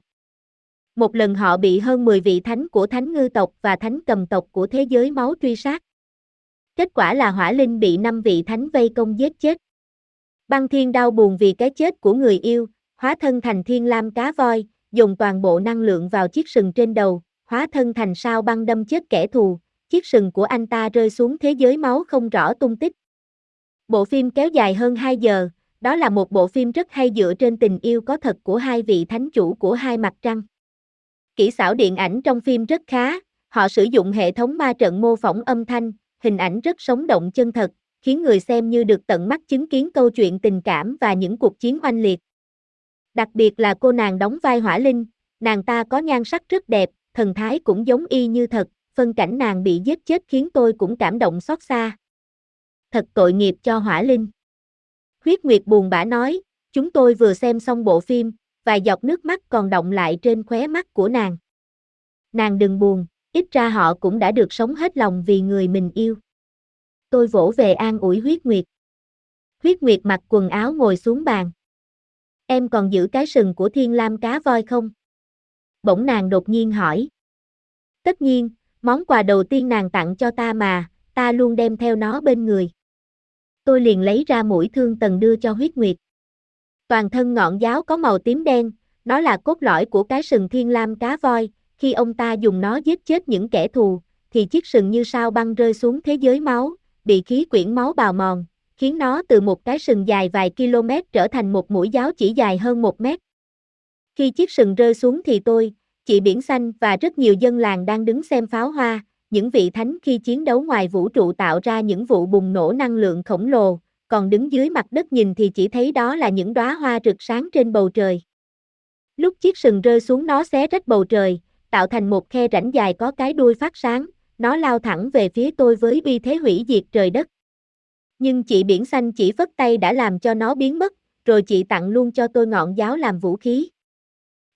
Một lần họ bị hơn 10 vị thánh của thánh ngư tộc và thánh cầm tộc của thế giới máu truy sát. Kết quả là hỏa linh bị năm vị thánh vây công giết chết. Băng thiên đau buồn vì cái chết của người yêu, hóa thân thành thiên lam cá voi, dùng toàn bộ năng lượng vào chiếc sừng trên đầu, hóa thân thành sao băng đâm chết kẻ thù, chiếc sừng của anh ta rơi xuống thế giới máu không rõ tung tích. Bộ phim kéo dài hơn 2 giờ, đó là một bộ phim rất hay dựa trên tình yêu có thật của hai vị thánh chủ của hai mặt trăng. Kỹ xảo điện ảnh trong phim rất khá, họ sử dụng hệ thống ma trận mô phỏng âm thanh, hình ảnh rất sống động chân thật, khiến người xem như được tận mắt chứng kiến câu chuyện tình cảm và những cuộc chiến oanh liệt. Đặc biệt là cô nàng đóng vai Hỏa Linh, nàng ta có nhan sắc rất đẹp, thần thái cũng giống y như thật, phân cảnh nàng bị giết chết khiến tôi cũng cảm động xót xa. Thật tội nghiệp cho Hỏa Linh. Huyết Nguyệt buồn bã nói, chúng tôi vừa xem xong bộ phim, vài giọt nước mắt còn động lại trên khóe mắt của nàng. Nàng đừng buồn, ít ra họ cũng đã được sống hết lòng vì người mình yêu. Tôi vỗ về an ủi huyết nguyệt. Huyết nguyệt mặc quần áo ngồi xuống bàn. Em còn giữ cái sừng của thiên lam cá voi không? Bỗng nàng đột nhiên hỏi. Tất nhiên, món quà đầu tiên nàng tặng cho ta mà, ta luôn đem theo nó bên người. Tôi liền lấy ra mũi thương tần đưa cho huyết nguyệt. Toàn thân ngọn giáo có màu tím đen, nó là cốt lõi của cái sừng thiên lam cá voi, khi ông ta dùng nó giết chết những kẻ thù, thì chiếc sừng như sao băng rơi xuống thế giới máu, bị khí quyển máu bào mòn, khiến nó từ một cái sừng dài vài km trở thành một mũi giáo chỉ dài hơn một mét. Khi chiếc sừng rơi xuống thì tôi, chị Biển Xanh và rất nhiều dân làng đang đứng xem pháo hoa, những vị thánh khi chiến đấu ngoài vũ trụ tạo ra những vụ bùng nổ năng lượng khổng lồ, còn đứng dưới mặt đất nhìn thì chỉ thấy đó là những đóa hoa rực sáng trên bầu trời. Lúc chiếc sừng rơi xuống nó xé rách bầu trời, tạo thành một khe rãnh dài có cái đuôi phát sáng, nó lao thẳng về phía tôi với uy thế hủy diệt trời đất. Nhưng chị biển xanh chỉ phất tay đã làm cho nó biến mất, rồi chị tặng luôn cho tôi ngọn giáo làm vũ khí.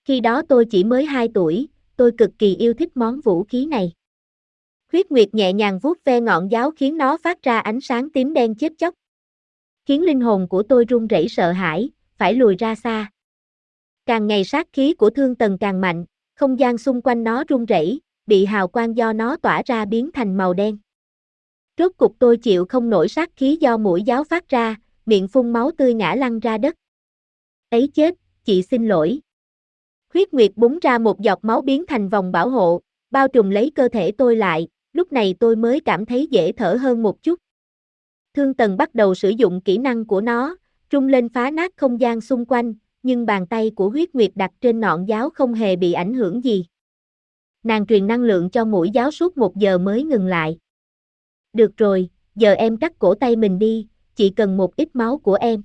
Khi đó tôi chỉ mới 2 tuổi, tôi cực kỳ yêu thích món vũ khí này. Huyết Nguyệt nhẹ nhàng vuốt ve ngọn giáo khiến nó phát ra ánh sáng tím đen chết chóc. Khiến linh hồn của tôi run rẩy sợ hãi, phải lùi ra xa. Càng ngày sát khí của thương tần càng mạnh, không gian xung quanh nó run rẩy, bị hào quang do nó tỏa ra biến thành màu đen. Rốt cục tôi chịu không nổi sát khí do mũi giáo phát ra, miệng phun máu tươi ngã lăn ra đất. Ấy chết, chị xin lỗi. Huyết Nguyệt búng ra một giọt máu biến thành vòng bảo hộ, bao trùm lấy cơ thể tôi lại, lúc này tôi mới cảm thấy dễ thở hơn một chút. Thương Tần bắt đầu sử dụng kỹ năng của nó, trung lên phá nát không gian xung quanh, nhưng bàn tay của huyết nguyệt đặt trên ngọn giáo không hề bị ảnh hưởng gì. Nàng truyền năng lượng cho mũi giáo suốt một giờ mới ngừng lại. Được rồi, giờ em cắt cổ tay mình đi, chỉ cần một ít máu của em.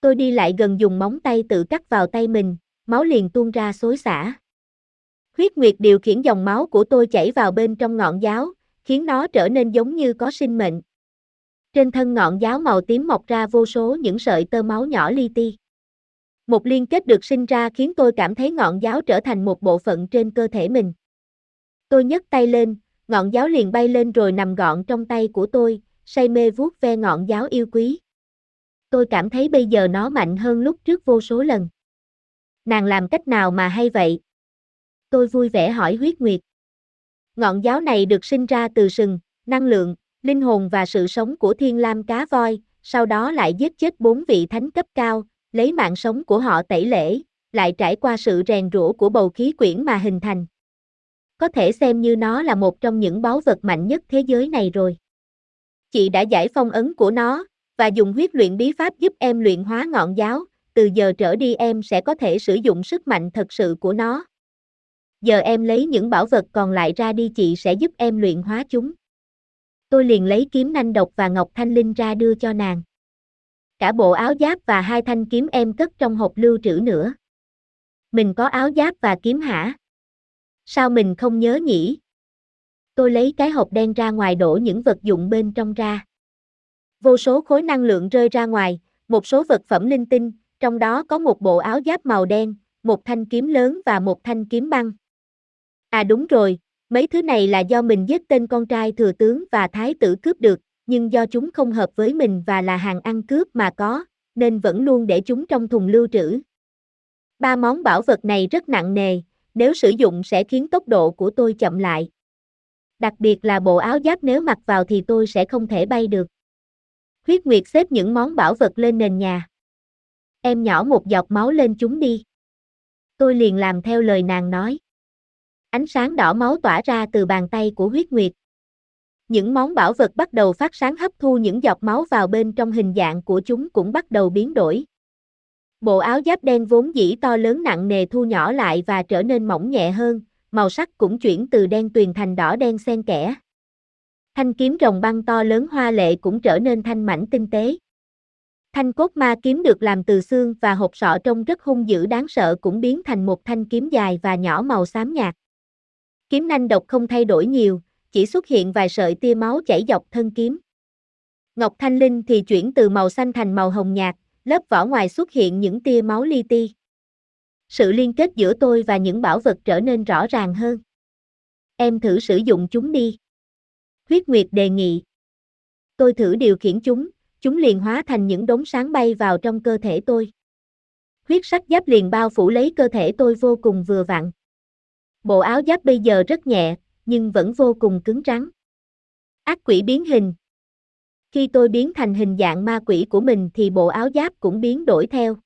Tôi đi lại gần dùng móng tay tự cắt vào tay mình, máu liền tuôn ra xối xả. Huyết Nguyệt điều khiển dòng máu của tôi chảy vào bên trong ngọn giáo, khiến nó trở nên giống như có sinh mệnh. Trên thân ngọn giáo màu tím mọc ra vô số những sợi tơ máu nhỏ li ti. Một liên kết được sinh ra khiến tôi cảm thấy ngọn giáo trở thành một bộ phận trên cơ thể mình. Tôi nhấc tay lên, ngọn giáo liền bay lên rồi nằm gọn trong tay của tôi, say mê vuốt ve ngọn giáo yêu quý. Tôi cảm thấy bây giờ nó mạnh hơn lúc trước vô số lần. Nàng làm cách nào mà hay vậy? Tôi vui vẻ hỏi huyết nguyệt. Ngọn giáo này được sinh ra từ sừng, năng lượng, linh hồn và sự sống của thiên lam cá voi, sau đó lại giết chết bốn vị thánh cấp cao, lấy mạng sống của họ tẩy lễ, lại trải qua sự rèn rũa của bầu khí quyển mà hình thành. Có thể xem như nó là một trong những báu vật mạnh nhất thế giới này rồi. Chị đã giải phong ấn của nó, và dùng huyết luyện bí pháp giúp em luyện hóa ngọn giáo, từ giờ trở đi em sẽ có thể sử dụng sức mạnh thật sự của nó. Giờ em lấy những bảo vật còn lại ra đi chị sẽ giúp em luyện hóa chúng. Tôi liền lấy kiếm nanh độc và ngọc thanh linh ra đưa cho nàng. cả bộ áo giáp và hai thanh kiếm em cất trong hộp lưu trữ nữa. Mình có áo giáp và kiếm hả? Sao mình không nhớ nhỉ? Tôi lấy cái hộp đen ra ngoài đổ những vật dụng bên trong ra. Vô số khối năng lượng rơi ra ngoài, một số vật phẩm linh tinh, trong đó có một bộ áo giáp màu đen, một thanh kiếm lớn và một thanh kiếm băng. À đúng rồi, mấy thứ này là do mình giết tên con trai thừa tướng và thái tử cướp được, nhưng do chúng không hợp với mình và là hàng ăn cướp mà có, nên vẫn luôn để chúng trong thùng lưu trữ. Ba món bảo vật này rất nặng nề, nếu sử dụng sẽ khiến tốc độ của tôi chậm lại. Đặc biệt là bộ áo giáp nếu mặc vào thì tôi sẽ không thể bay được. Huyết Nguyệt xếp những món bảo vật lên nền nhà. Em nhỏ một giọt máu lên chúng đi. Tôi liền làm theo lời nàng nói. Ánh sáng đỏ máu tỏa ra từ bàn tay của huyết nguyệt. Những món bảo vật bắt đầu phát sáng hấp thu những giọt máu vào bên trong hình dạng của chúng cũng bắt đầu biến đổi. Bộ áo giáp đen vốn dĩ to lớn nặng nề thu nhỏ lại và trở nên mỏng nhẹ hơn, màu sắc cũng chuyển từ đen tuyền thành đỏ đen xen kẽ. Thanh kiếm rồng băng to lớn hoa lệ cũng trở nên thanh mảnh tinh tế. Thanh cốt ma kiếm được làm từ xương và hộp sọ trông rất hung dữ đáng sợ cũng biến thành một thanh kiếm dài và nhỏ màu xám nhạt. Kiếm nanh độc không thay đổi nhiều, chỉ xuất hiện vài sợi tia máu chảy dọc thân kiếm. Ngọc Thanh Linh thì chuyển từ màu xanh thành màu hồng nhạt, lớp vỏ ngoài xuất hiện những tia máu li ti. Sự liên kết giữa tôi và những bảo vật trở nên rõ ràng hơn. Em thử sử dụng chúng đi. Huyết Nguyệt đề nghị. Tôi thử điều khiển chúng, chúng liền hóa thành những đống sáng bay vào trong cơ thể tôi. Huyết sắc giáp liền bao phủ lấy cơ thể tôi vô cùng vừa vặn. Bộ áo giáp bây giờ rất nhẹ, nhưng vẫn vô cùng cứng rắn. Ác quỷ biến hình. Khi tôi biến thành hình dạng ma quỷ của mình thì bộ áo giáp cũng biến đổi theo.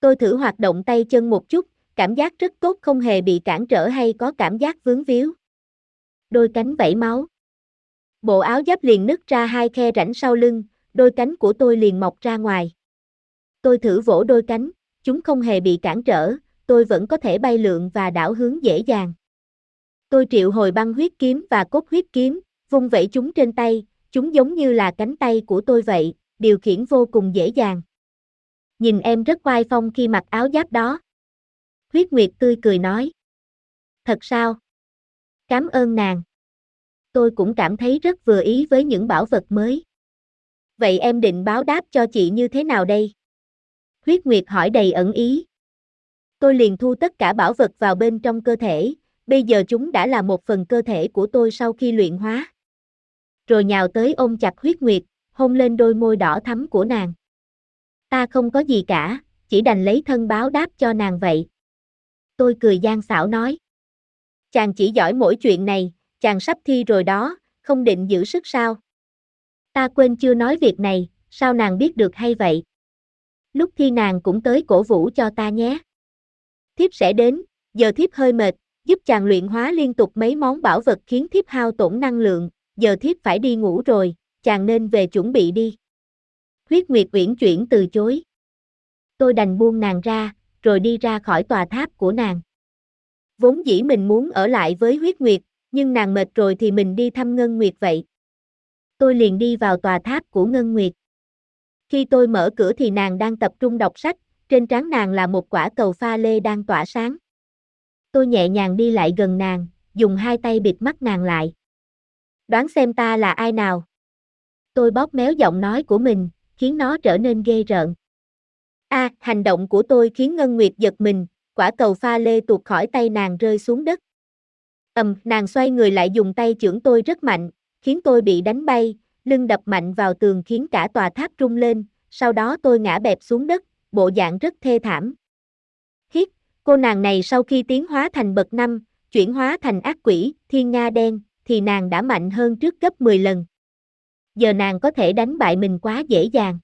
Tôi thử hoạt động tay chân một chút, cảm giác rất tốt không hề bị cản trở hay có cảm giác vướng víu. Đôi cánh vẫy máu. Bộ áo giáp liền nứt ra hai khe rãnh sau lưng, đôi cánh của tôi liền mọc ra ngoài. Tôi thử vỗ đôi cánh, chúng không hề bị cản trở, tôi vẫn có thể bay lượn và đảo hướng dễ dàng. Tôi triệu hồi băng huyết kiếm và cốt huyết kiếm, vung vẩy chúng trên tay, chúng giống như là cánh tay của tôi vậy, điều khiển vô cùng dễ dàng. Nhìn em rất oai phong khi mặc áo giáp đó. Huyết Nguyệt tươi cười nói. Thật sao? Cảm ơn nàng. Tôi cũng cảm thấy rất vừa ý với những bảo vật mới. Vậy em định báo đáp cho chị như thế nào đây? Huyết Nguyệt hỏi đầy ẩn ý. Tôi liền thu tất cả bảo vật vào bên trong cơ thể, bây giờ chúng đã là một phần cơ thể của tôi sau khi luyện hóa. Rồi nhào tới ôm chặt huyết nguyệt, hôn lên đôi môi đỏ thắm của nàng. Ta không có gì cả, chỉ đành lấy thân báo đáp cho nàng vậy. Tôi cười gian xảo nói. Chàng chỉ giỏi mỗi chuyện này, chàng sắp thi rồi đó, không định giữ sức sao? Ta quên chưa nói việc này, sao nàng biết được hay vậy? Lúc thi nàng cũng tới cổ vũ cho ta nhé. Thiếp sẽ đến, giờ thiếp hơi mệt, giúp chàng luyện hóa liên tục mấy món bảo vật khiến thiếp hao tổn năng lượng, giờ thiếp phải đi ngủ rồi, chàng nên về chuẩn bị đi. Huyết Nguyệt uyển chuyển từ chối. Tôi đành buông nàng ra, rồi đi ra khỏi tòa tháp của nàng. Vốn dĩ mình muốn ở lại với Huyết Nguyệt, nhưng nàng mệt rồi thì mình đi thăm Ngân Nguyệt vậy. Tôi liền đi vào tòa tháp của Ngân Nguyệt. Khi tôi mở cửa thì nàng đang tập trung đọc sách, trên trán nàng là một quả cầu pha lê đang tỏa sáng. Tôi nhẹ nhàng đi lại gần nàng, dùng hai tay bịt mắt nàng lại. Đoán xem ta là ai nào? Tôi bóp méo giọng nói của mình, khiến nó trở nên ghê rợn. A, hành động của tôi khiến Ngân Nguyệt giật mình, quả cầu pha lê tuột khỏi tay nàng rơi xuống đất. Ầm, nàng xoay người lại dùng tay chưởng tôi rất mạnh, khiến tôi bị đánh bay, lưng đập mạnh vào tường khiến cả tòa tháp rung lên, sau đó tôi ngã bẹp xuống đất, bộ dạng rất thê thảm. Hiết, cô nàng này sau khi tiến hóa thành bậc năm, chuyển hóa thành ác quỷ, thiên nga đen, thì nàng đã mạnh hơn trước gấp 10 lần. Giờ nàng có thể đánh bại mình quá dễ dàng.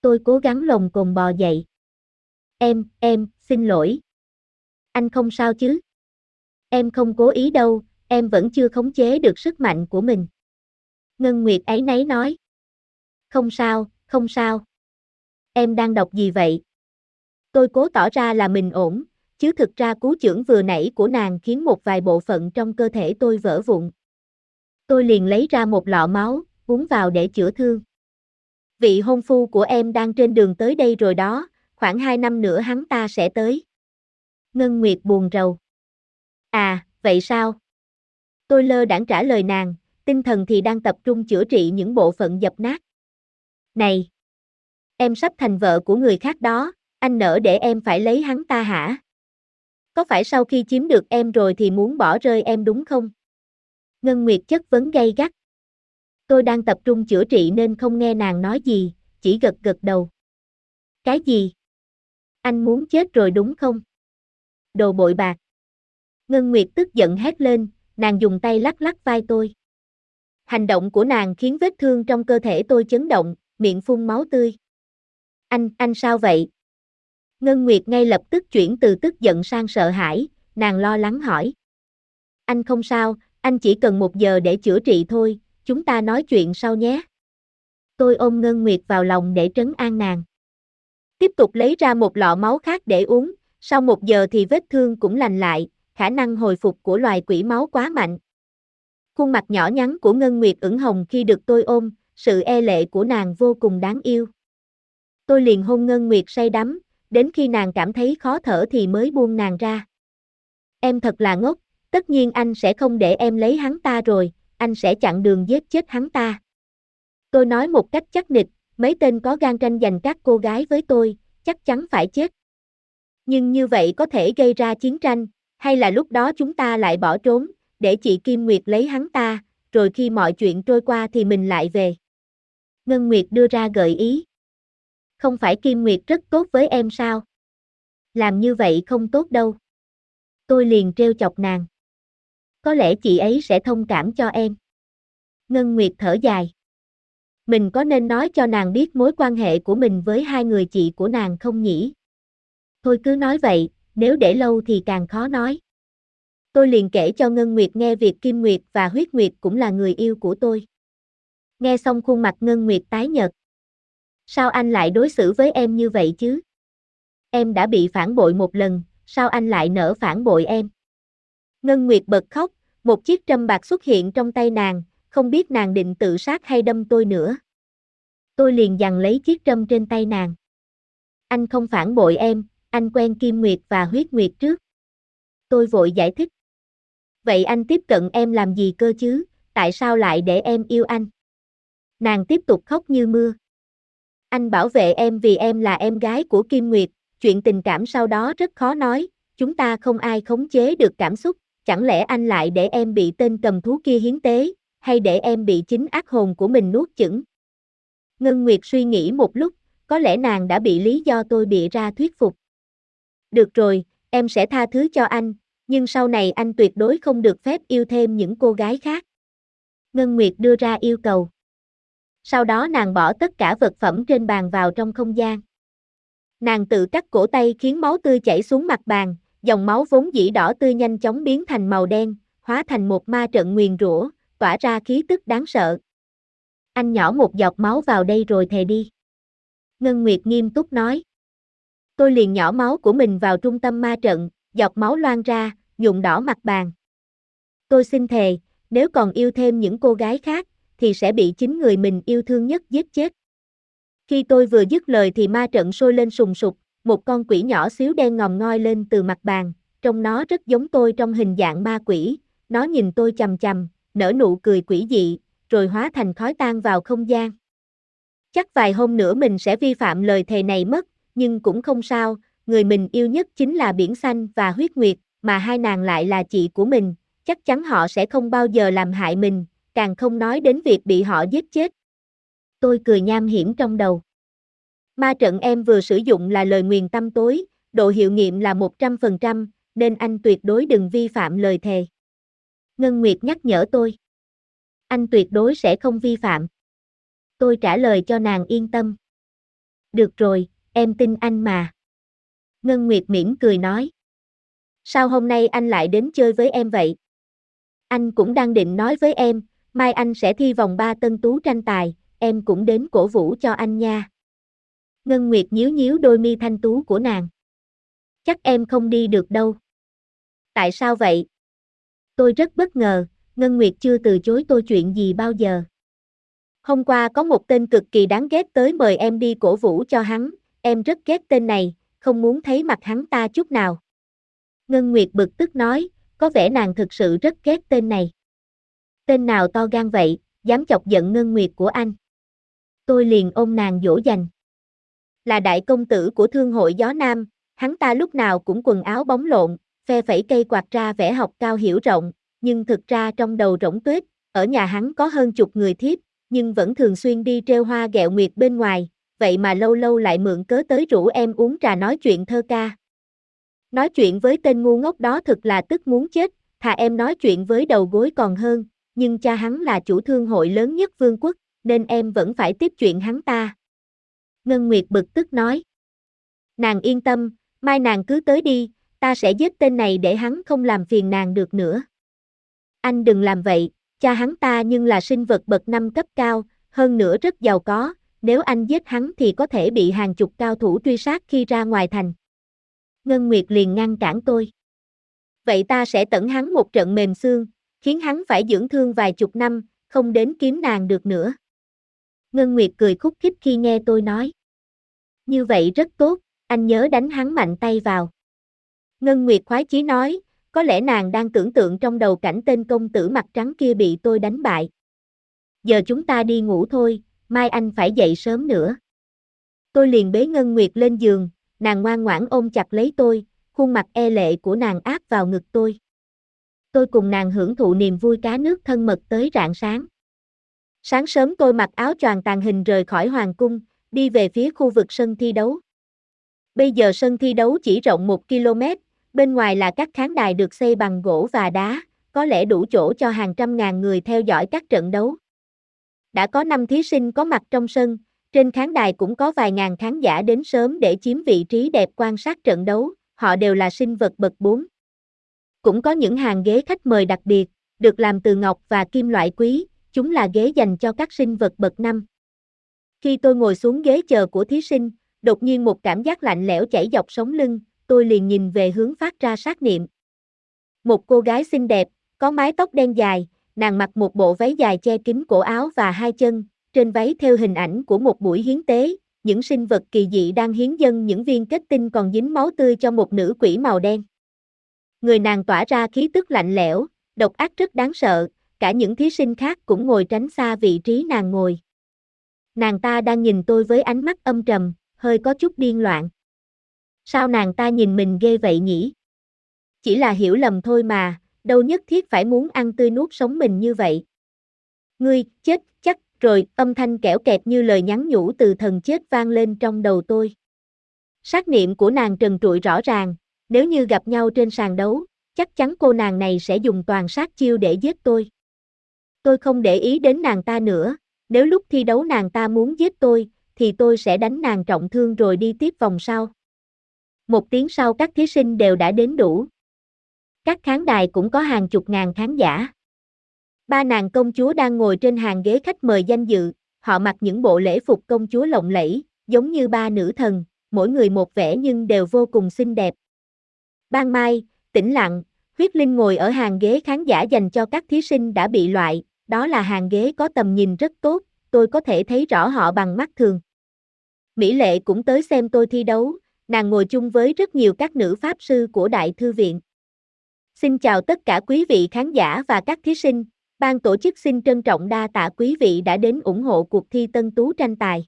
Tôi cố gắng lồng cồn bò dậy. Em, em, xin lỗi. Anh không sao chứ? Em không cố ý đâu, em vẫn chưa khống chế được sức mạnh của mình. Ngân Nguyệt ấy nấy nói. Không sao, không sao. Em đang đọc gì vậy? Tôi cố tỏ ra là mình ổn, chứ thực ra cú chưởng vừa nãy của nàng khiến một vài bộ phận trong cơ thể tôi vỡ vụn. Tôi liền lấy ra một lọ máu, uống vào để chữa thương. Vị hôn phu của em đang trên đường tới đây rồi đó, khoảng 2 năm nữa hắn ta sẽ tới. Ngân Nguyệt buồn rầu. À, vậy sao? Tôi lơ đãng trả lời nàng, tinh thần thì đang tập trung chữa trị những bộ phận dập nát. Này! Em sắp thành vợ của người khác đó, anh nỡ để em phải lấy hắn ta hả? Có phải sau khi chiếm được em rồi thì muốn bỏ rơi em đúng không? Ngân Nguyệt chất vấn gay gắt. Tôi đang tập trung chữa trị nên không nghe nàng nói gì, chỉ gật gật đầu. Cái gì? Anh muốn chết rồi đúng không? Đồ bội bạc. Ngân Nguyệt tức giận hét lên, nàng dùng tay lắc lắc vai tôi. Hành động của nàng khiến vết thương trong cơ thể tôi chấn động, miệng phun máu tươi. Anh, anh sao vậy? Ngân Nguyệt ngay lập tức chuyển từ tức giận sang sợ hãi, nàng lo lắng hỏi. Anh không sao, anh chỉ cần một giờ để chữa trị thôi, chúng ta nói chuyện sau nhé. Tôi ôm Ngân Nguyệt vào lòng để trấn an nàng. Tiếp tục lấy ra một lọ máu khác để uống, sau một giờ thì vết thương cũng lành lại, khả năng hồi phục của loài quỷ máu quá mạnh. Khuôn mặt nhỏ nhắn của Ngân Nguyệt ửng hồng khi được tôi ôm, sự e lệ của nàng vô cùng đáng yêu. Tôi liền hôn Ngân Nguyệt say đắm, đến khi nàng cảm thấy khó thở thì mới buông nàng ra. Em thật là ngốc, tất nhiên anh sẽ không để em lấy hắn ta rồi, anh sẽ chặn đường giết chết hắn ta. Tôi nói một cách chắc nịch, mấy tên có gan tranh giành các cô gái với tôi, chắc chắn phải chết. Nhưng như vậy có thể gây ra chiến tranh, hay là lúc đó chúng ta lại bỏ trốn, để chị Kim Nguyệt lấy hắn ta, rồi khi mọi chuyện trôi qua thì mình lại về. Ngân Nguyệt đưa ra gợi ý. Không phải Kim Nguyệt rất tốt với em sao? Làm như vậy không tốt đâu. Tôi liền treo chọc nàng. Có lẽ chị ấy sẽ thông cảm cho em. Ngân Nguyệt thở dài. Mình có nên nói cho nàng biết mối quan hệ của mình với hai người chị của nàng không nhỉ? Thôi cứ nói vậy, nếu để lâu thì càng khó nói. Tôi liền kể cho Ngân Nguyệt nghe việc Kim Nguyệt và Huyết Nguyệt cũng là người yêu của tôi. Nghe xong khuôn mặt Ngân Nguyệt tái nhợt. Sao anh lại đối xử với em như vậy chứ? Em đã bị phản bội một lần, sao anh lại nỡ phản bội em? Ngân Nguyệt bật khóc, một chiếc trâm bạc xuất hiện trong tay nàng, không biết nàng định tự sát hay đâm tôi nữa. Tôi liền giằng lấy chiếc trâm trên tay nàng. Anh không phản bội em, anh quen Kim Nguyệt và Huyết Nguyệt trước. Tôi vội giải thích. Vậy anh tiếp cận em làm gì cơ chứ, tại sao lại để em yêu anh? Nàng tiếp tục khóc như mưa. Anh bảo vệ em vì em là em gái của Kim Nguyệt, chuyện tình cảm sau đó rất khó nói, chúng ta không ai khống chế được cảm xúc, chẳng lẽ anh lại để em bị tên cầm thú kia hiến tế, hay để em bị chính ác hồn của mình nuốt chửng? Ngân Nguyệt suy nghĩ một lúc, có lẽ nàng đã bị lý do tôi bịa ra thuyết phục. Được rồi, em sẽ tha thứ cho anh, nhưng sau này anh tuyệt đối không được phép yêu thêm những cô gái khác. Ngân Nguyệt đưa ra yêu cầu. Sau đó nàng bỏ tất cả vật phẩm trên bàn vào trong không gian. Nàng tự cắt cổ tay khiến máu tươi chảy xuống mặt bàn, dòng máu vốn dĩ đỏ tươi nhanh chóng biến thành màu đen, hóa thành một ma trận nguyền rủa, tỏa ra khí tức đáng sợ. Anh nhỏ một giọt máu vào đây rồi thề đi. Ngân Nguyệt nghiêm túc nói. Tôi liền nhỏ máu của mình vào trung tâm ma trận, giọt máu loan ra, nhuộm đỏ mặt bàn. Tôi xin thề, nếu còn yêu thêm những cô gái khác, thì sẽ bị chính người mình yêu thương nhất giết chết. Khi tôi vừa dứt lời thì ma trận sôi lên sùng sục, một con quỷ nhỏ xíu đen ngòm ngoi lên từ mặt bàn, trông nó rất giống tôi trong hình dạng ma quỷ, nó nhìn tôi chằm chằm, nở nụ cười quỷ dị, rồi hóa thành khói tan vào không gian. Chắc vài hôm nữa mình sẽ vi phạm lời thề này mất, nhưng cũng không sao, người mình yêu nhất chính là biển xanh và huyết nguyệt, mà hai nàng lại là chị của mình, chắc chắn họ sẽ không bao giờ làm hại mình, càng không nói đến việc bị họ giết chết. Tôi cười nham hiểm trong đầu. Ma trận em vừa sử dụng là lời nguyền tâm tối, độ hiệu nghiệm là 100%, nên anh tuyệt đối đừng vi phạm lời thề. Ngân Nguyệt nhắc nhở tôi. Anh tuyệt đối sẽ không vi phạm. Tôi trả lời cho nàng yên tâm. Được rồi, em tin anh mà. Ngân Nguyệt mỉm cười nói. Sao hôm nay anh lại đến chơi với em vậy? Anh cũng đang định nói với em, mai anh sẽ thi vòng 3 tân tú tranh tài, em cũng đến cổ vũ cho anh nha. Ngân Nguyệt nhíu nhíu đôi mi thanh tú của nàng. Chắc em không đi được đâu. Tại sao vậy? Tôi rất bất ngờ, Ngân Nguyệt chưa từ chối tôi chuyện gì bao giờ. Hôm qua có một tên cực kỳ đáng ghét tới mời em đi cổ vũ cho hắn, em rất ghét tên này, không muốn thấy mặt hắn ta chút nào. Ngân Nguyệt bực tức nói, có vẻ nàng thực sự rất ghét tên này. Tên nào to gan vậy, dám chọc giận Ngân Nguyệt của anh. Tôi liền ôm nàng dỗ dành. Là đại công tử của thương hội gió Nam, hắn ta lúc nào cũng quần áo bóng lộn, phe phẩy cây quạt ra vẻ học cao hiểu rộng, nhưng thực ra trong đầu rỗng tuyết, ở nhà hắn có hơn chục người thiếp, nhưng vẫn thường xuyên đi treo hoa gẹo nguyệt bên ngoài, vậy mà lâu lâu lại mượn cớ tới rủ em uống trà nói chuyện thơ ca. Nói chuyện với tên ngu ngốc đó thực là tức muốn chết, thà em nói chuyện với đầu gối còn hơn, nhưng cha hắn là chủ thương hội lớn nhất vương quốc, nên em vẫn phải tiếp chuyện hắn ta. Ngân Nguyệt bực tức nói. Nàng yên tâm, mai nàng cứ tới đi, ta sẽ giết tên này để hắn không làm phiền nàng được nữa. Anh đừng làm vậy, cha hắn ta nhưng là sinh vật bậc năm cấp cao, hơn nữa rất giàu có, nếu anh giết hắn thì có thể bị hàng chục cao thủ truy sát khi ra ngoài thành. Ngân Nguyệt liền ngăn cản tôi. Vậy ta sẽ tẩn hắn một trận mềm xương, khiến hắn phải dưỡng thương vài chục năm, không đến kiếm nàng được nữa. Ngân Nguyệt cười khúc khích khi nghe tôi nói. Như vậy rất tốt, anh nhớ đánh hắn mạnh tay vào. Ngân Nguyệt khoái chí nói, có lẽ nàng đang tưởng tượng trong đầu cảnh tên công tử mặt trắng kia bị tôi đánh bại. Giờ chúng ta đi ngủ thôi, mai anh phải dậy sớm nữa. Tôi liền bế Ngân Nguyệt lên giường, nàng ngoan ngoãn ôm chặt lấy tôi, khuôn mặt e lệ của nàng áp vào ngực tôi. Tôi cùng nàng hưởng thụ niềm vui cá nước thân mật tới rạng sáng. Sáng sớm tôi mặc áo choàng tàn hình rời khỏi hoàng cung, đi về phía khu vực sân thi đấu. Bây giờ sân thi đấu chỉ rộng 1 km, bên ngoài là các khán đài được xây bằng gỗ và đá, có lẽ đủ chỗ cho hàng trăm ngàn người theo dõi các trận đấu. Đã có 5 thí sinh có mặt trong sân, trên khán đài cũng có vài ngàn khán giả đến sớm để chiếm vị trí đẹp quan sát trận đấu, họ đều là sinh vật bậc 4. Cũng có những hàng ghế khách mời đặc biệt, được làm từ ngọc và kim loại quý, chúng là ghế dành cho các sinh vật bậc năm. Khi tôi ngồi xuống ghế chờ của thí sinh, đột nhiên một cảm giác lạnh lẽo chảy dọc sống lưng, tôi liền nhìn về hướng phát ra sát niệm. Một cô gái xinh đẹp, có mái tóc đen dài, nàng mặc một bộ váy dài che kín cổ áo và hai chân, trên váy theo hình ảnh của một buổi hiến tế, những sinh vật kỳ dị đang hiến dâng những viên kết tinh còn dính máu tươi cho một nữ quỷ màu đen. Người nàng tỏa ra khí tức lạnh lẽo, độc ác rất đáng sợ, cả những thí sinh khác cũng ngồi tránh xa vị trí nàng ngồi. Nàng ta đang nhìn tôi với ánh mắt âm trầm, hơi có chút điên loạn. Sao nàng ta nhìn mình ghê vậy nhỉ? Chỉ là hiểu lầm thôi mà, đâu nhất thiết phải muốn ăn tươi nuốt sống mình như vậy. Ngươi, chết, chắc, rồi, âm thanh kẽo kẹt như lời nhắn nhủ từ thần chết vang lên trong đầu tôi. Sát niệm của nàng trần trụi rõ ràng, nếu như gặp nhau trên sàn đấu, chắc chắn cô nàng này sẽ dùng toàn sát chiêu để giết tôi. Tôi không để ý đến nàng ta nữa, nếu lúc thi đấu nàng ta muốn giết tôi, thì tôi sẽ đánh nàng trọng thương rồi đi tiếp vòng sau. Một tiếng sau các thí sinh đều đã đến đủ. Các khán đài cũng có hàng chục ngàn khán giả. Ba nàng công chúa đang ngồi trên hàng ghế khách mời danh dự, họ mặc những bộ lễ phục công chúa lộng lẫy, giống như ba nữ thần, mỗi người một vẻ nhưng đều vô cùng xinh đẹp. Ban mai, tĩnh lặng, huyết linh ngồi ở hàng ghế khán giả dành cho các thí sinh đã bị loại, đó là hàng ghế có tầm nhìn rất tốt, tôi có thể thấy rõ họ bằng mắt thường. Mỹ Lệ cũng tới xem tôi thi đấu, nàng ngồi chung với rất nhiều các nữ pháp sư của Đại Thư viện. Xin chào tất cả quý vị khán giả và các thí sinh, ban tổ chức xin trân trọng đa tạ quý vị đã đến ủng hộ cuộc thi Tân Tú tranh tài.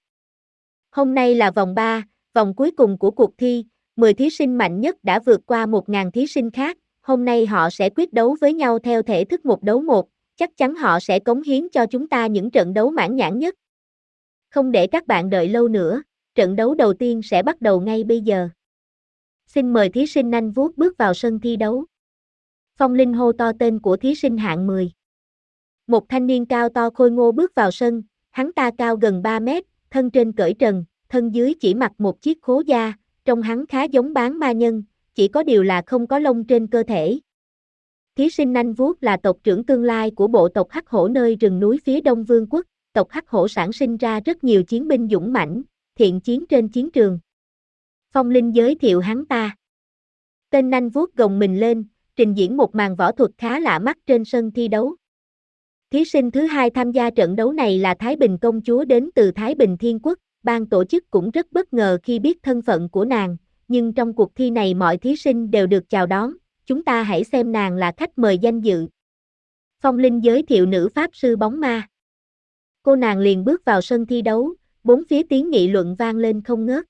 Hôm nay là vòng 3, vòng cuối cùng của cuộc thi, 10 thí sinh mạnh nhất đã vượt qua 1.000 thí sinh khác, hôm nay họ sẽ quyết đấu với nhau theo thể thức một đấu một, chắc chắn họ sẽ cống hiến cho chúng ta những trận đấu mãn nhãn nhất. Không để các bạn đợi lâu nữa, trận đấu đầu tiên sẽ bắt đầu ngay bây giờ. Xin mời thí sinh nhanh vuốt bước vào sân thi đấu. Phong Linh hô to tên của thí sinh hạng 10. Một thanh niên cao to khôi ngô bước vào sân, hắn ta cao gần 3 mét, thân trên cởi trần, thân dưới chỉ mặc một chiếc khố da, trông hắn khá giống bán ma nhân, chỉ có điều là không có lông trên cơ thể. Thí sinh Nanh Vuốt là tộc trưởng tương lai của bộ tộc Hắc Hổ nơi rừng núi phía đông vương quốc, tộc Hắc Hổ sản sinh ra rất nhiều chiến binh dũng mãnh, thiện chiến trên chiến trường. Phong Linh giới thiệu hắn ta. Tên Nanh Vuốt gồng mình lên, trình diễn một màn võ thuật khá lạ mắt trên sân thi đấu. Thí sinh thứ hai tham gia trận đấu này là Thái Bình công chúa đến từ Thái Bình Thiên Quốc, ban tổ chức cũng rất bất ngờ khi biết thân phận của nàng, nhưng trong cuộc thi này mọi thí sinh đều được chào đón, chúng ta hãy xem nàng là khách mời danh dự. Phong Linh giới thiệu nữ pháp sư bóng ma. Cô nàng liền bước vào sân thi đấu, bốn phía tiếng nghị luận vang lên không ngớt.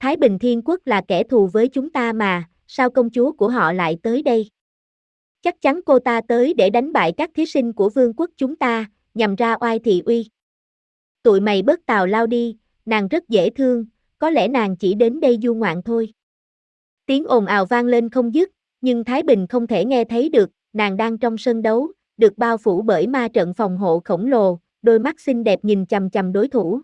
Thái Bình Thiên Quốc là kẻ thù với chúng ta mà, sao công chúa của họ lại tới đây? Chắc chắn cô ta tới để đánh bại các thí sinh của vương quốc chúng ta, nhằm ra oai thị uy. Tụi mày bớt tào lao đi, nàng rất dễ thương, có lẽ nàng chỉ đến đây du ngoạn thôi. Tiếng ồn ào vang lên không dứt, nhưng Thái Bình không thể nghe thấy được, nàng đang trong sân đấu, được bao phủ bởi ma trận phòng hộ khổng lồ, đôi mắt xinh đẹp nhìn chầm chầm đối thủ.